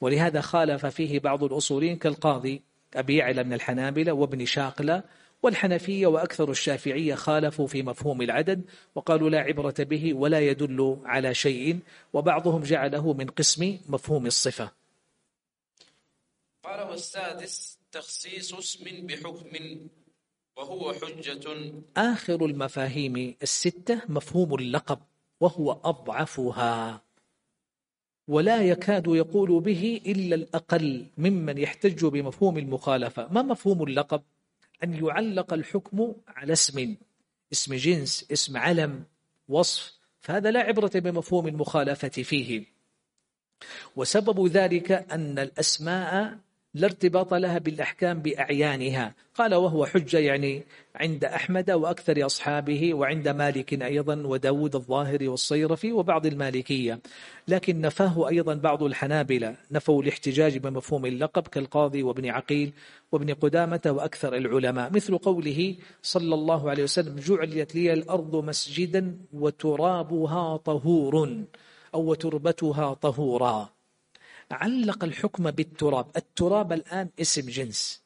ولهذا خالف فيه بعض الأصولين كالقاضي أبي يعلى من الحنابلة وابن شاقلة والحنفية وأكثر الشافعية خالفوا في مفهوم العدد وقالوا لا عبرة به ولا يدل على شيء وبعضهم جعله من قسم مفهوم الصفة. قال والسادس تخصيص اسم بحكم وهو حجة. آخر المفاهيم الستة مفهوم اللقب وهو أضعفها. ولا يكاد يقول به إلا الأقل ممن يحتج بمفهوم المخالفة. ما مفهوم اللقب؟ أن يعلق الحكم على اسم اسم جنس اسم علم وصف. فهذا لا عبرة بمفهوم المخالفة فيه. وسبب ذلك أن الأسماء لا ارتباط لها بالأحكام بأعيانها. قال وهو حجة يعني عند أحمد وأكثر أصحابه وعند مالك أيضا وداود الظاهر والصيرفي وبعض المالكية. لكن نفاه أيضا بعض الحنابلة. نفوا الاحتجاج بمفهوم اللقب كالقاضي وابن عقيل وابن قدامة وأكثر العلماء. مثل قوله صلى الله عليه وسلم جعلت لي الأرض مسجدا وترابها طهور أو وتربتها طهورا. علق الحكم بالتراب. التراب الآن اسم جنس.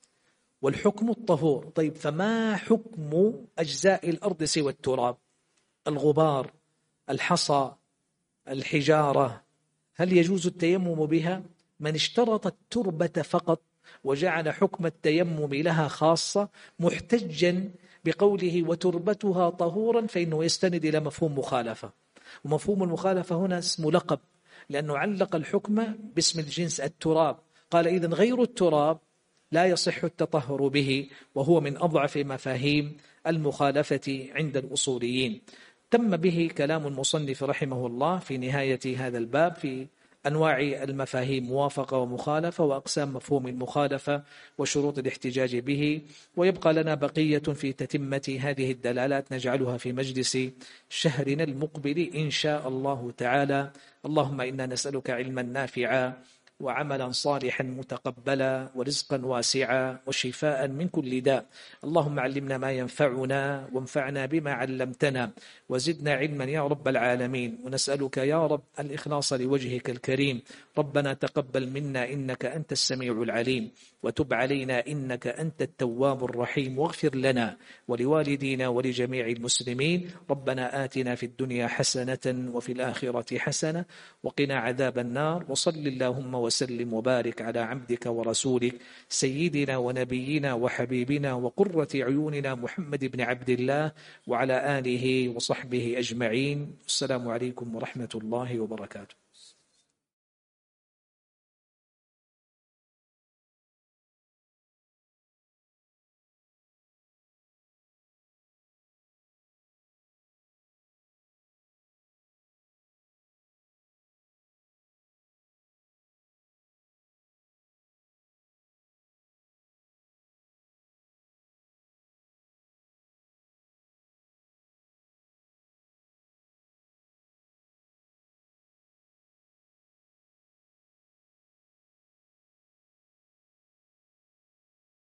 والحكم الطهور. طيب فما حكم أجزاء الأرض سوى التراب؟ الغبار الحصى الحجارة. هل يجوز التيمم بها؟ من اشترط التربة فقط وجعل حكم التيمم لها خاصة محتجا بقوله وتربتها طهورا فإنه يستند إلى مفهوم مخالفة. ومفهوم المخالفة هنا اسم لقب. لأنه علق الحكم باسم الجنس التراب. قال إذا غير التراب لا يصح التطهر به وهو من أضعف مفاهيم المخالفة عند الأصوليين. تم به كلام المصنف رحمه الله في نهاية هذا الباب في أنواع المفاهيم موافقة ومخالفة وأقسام مفهوم المخالفة وشروط الاحتجاج به. ويبقى لنا بقية في تتمة هذه الدلالات نجعلها في مجلس شهرنا المقبل إن شاء الله تعالى. اللهم إنا نسألك علما نافعا وعملا صالحا متقبلا ورزقا واسعا وشفاء من كل داء. اللهم علمنا ما ينفعنا وانفعنا بما علمتنا وزدنا علما يا رب العالمين. ونسألك يا رب الإخلاص لوجهك الكريم. ربنا تقبل منا إنك أنت السميع العليم. وتب علينا إنك أنت التواب الرحيم واغفر لنا ولوالدينا ولجميع المسلمين. ربنا آتنا في الدنيا حسنة وفي الآخرة حسنة وقنا عذاب النار. وصل اللهم وسلم وبارك على عبدك ورسولك سيدنا ونبينا وحبيبنا وقرة عيوننا محمد بن عبد الله وعلى آله وصحبه أجمعين. السلام عليكم ورحمة الله وبركاته.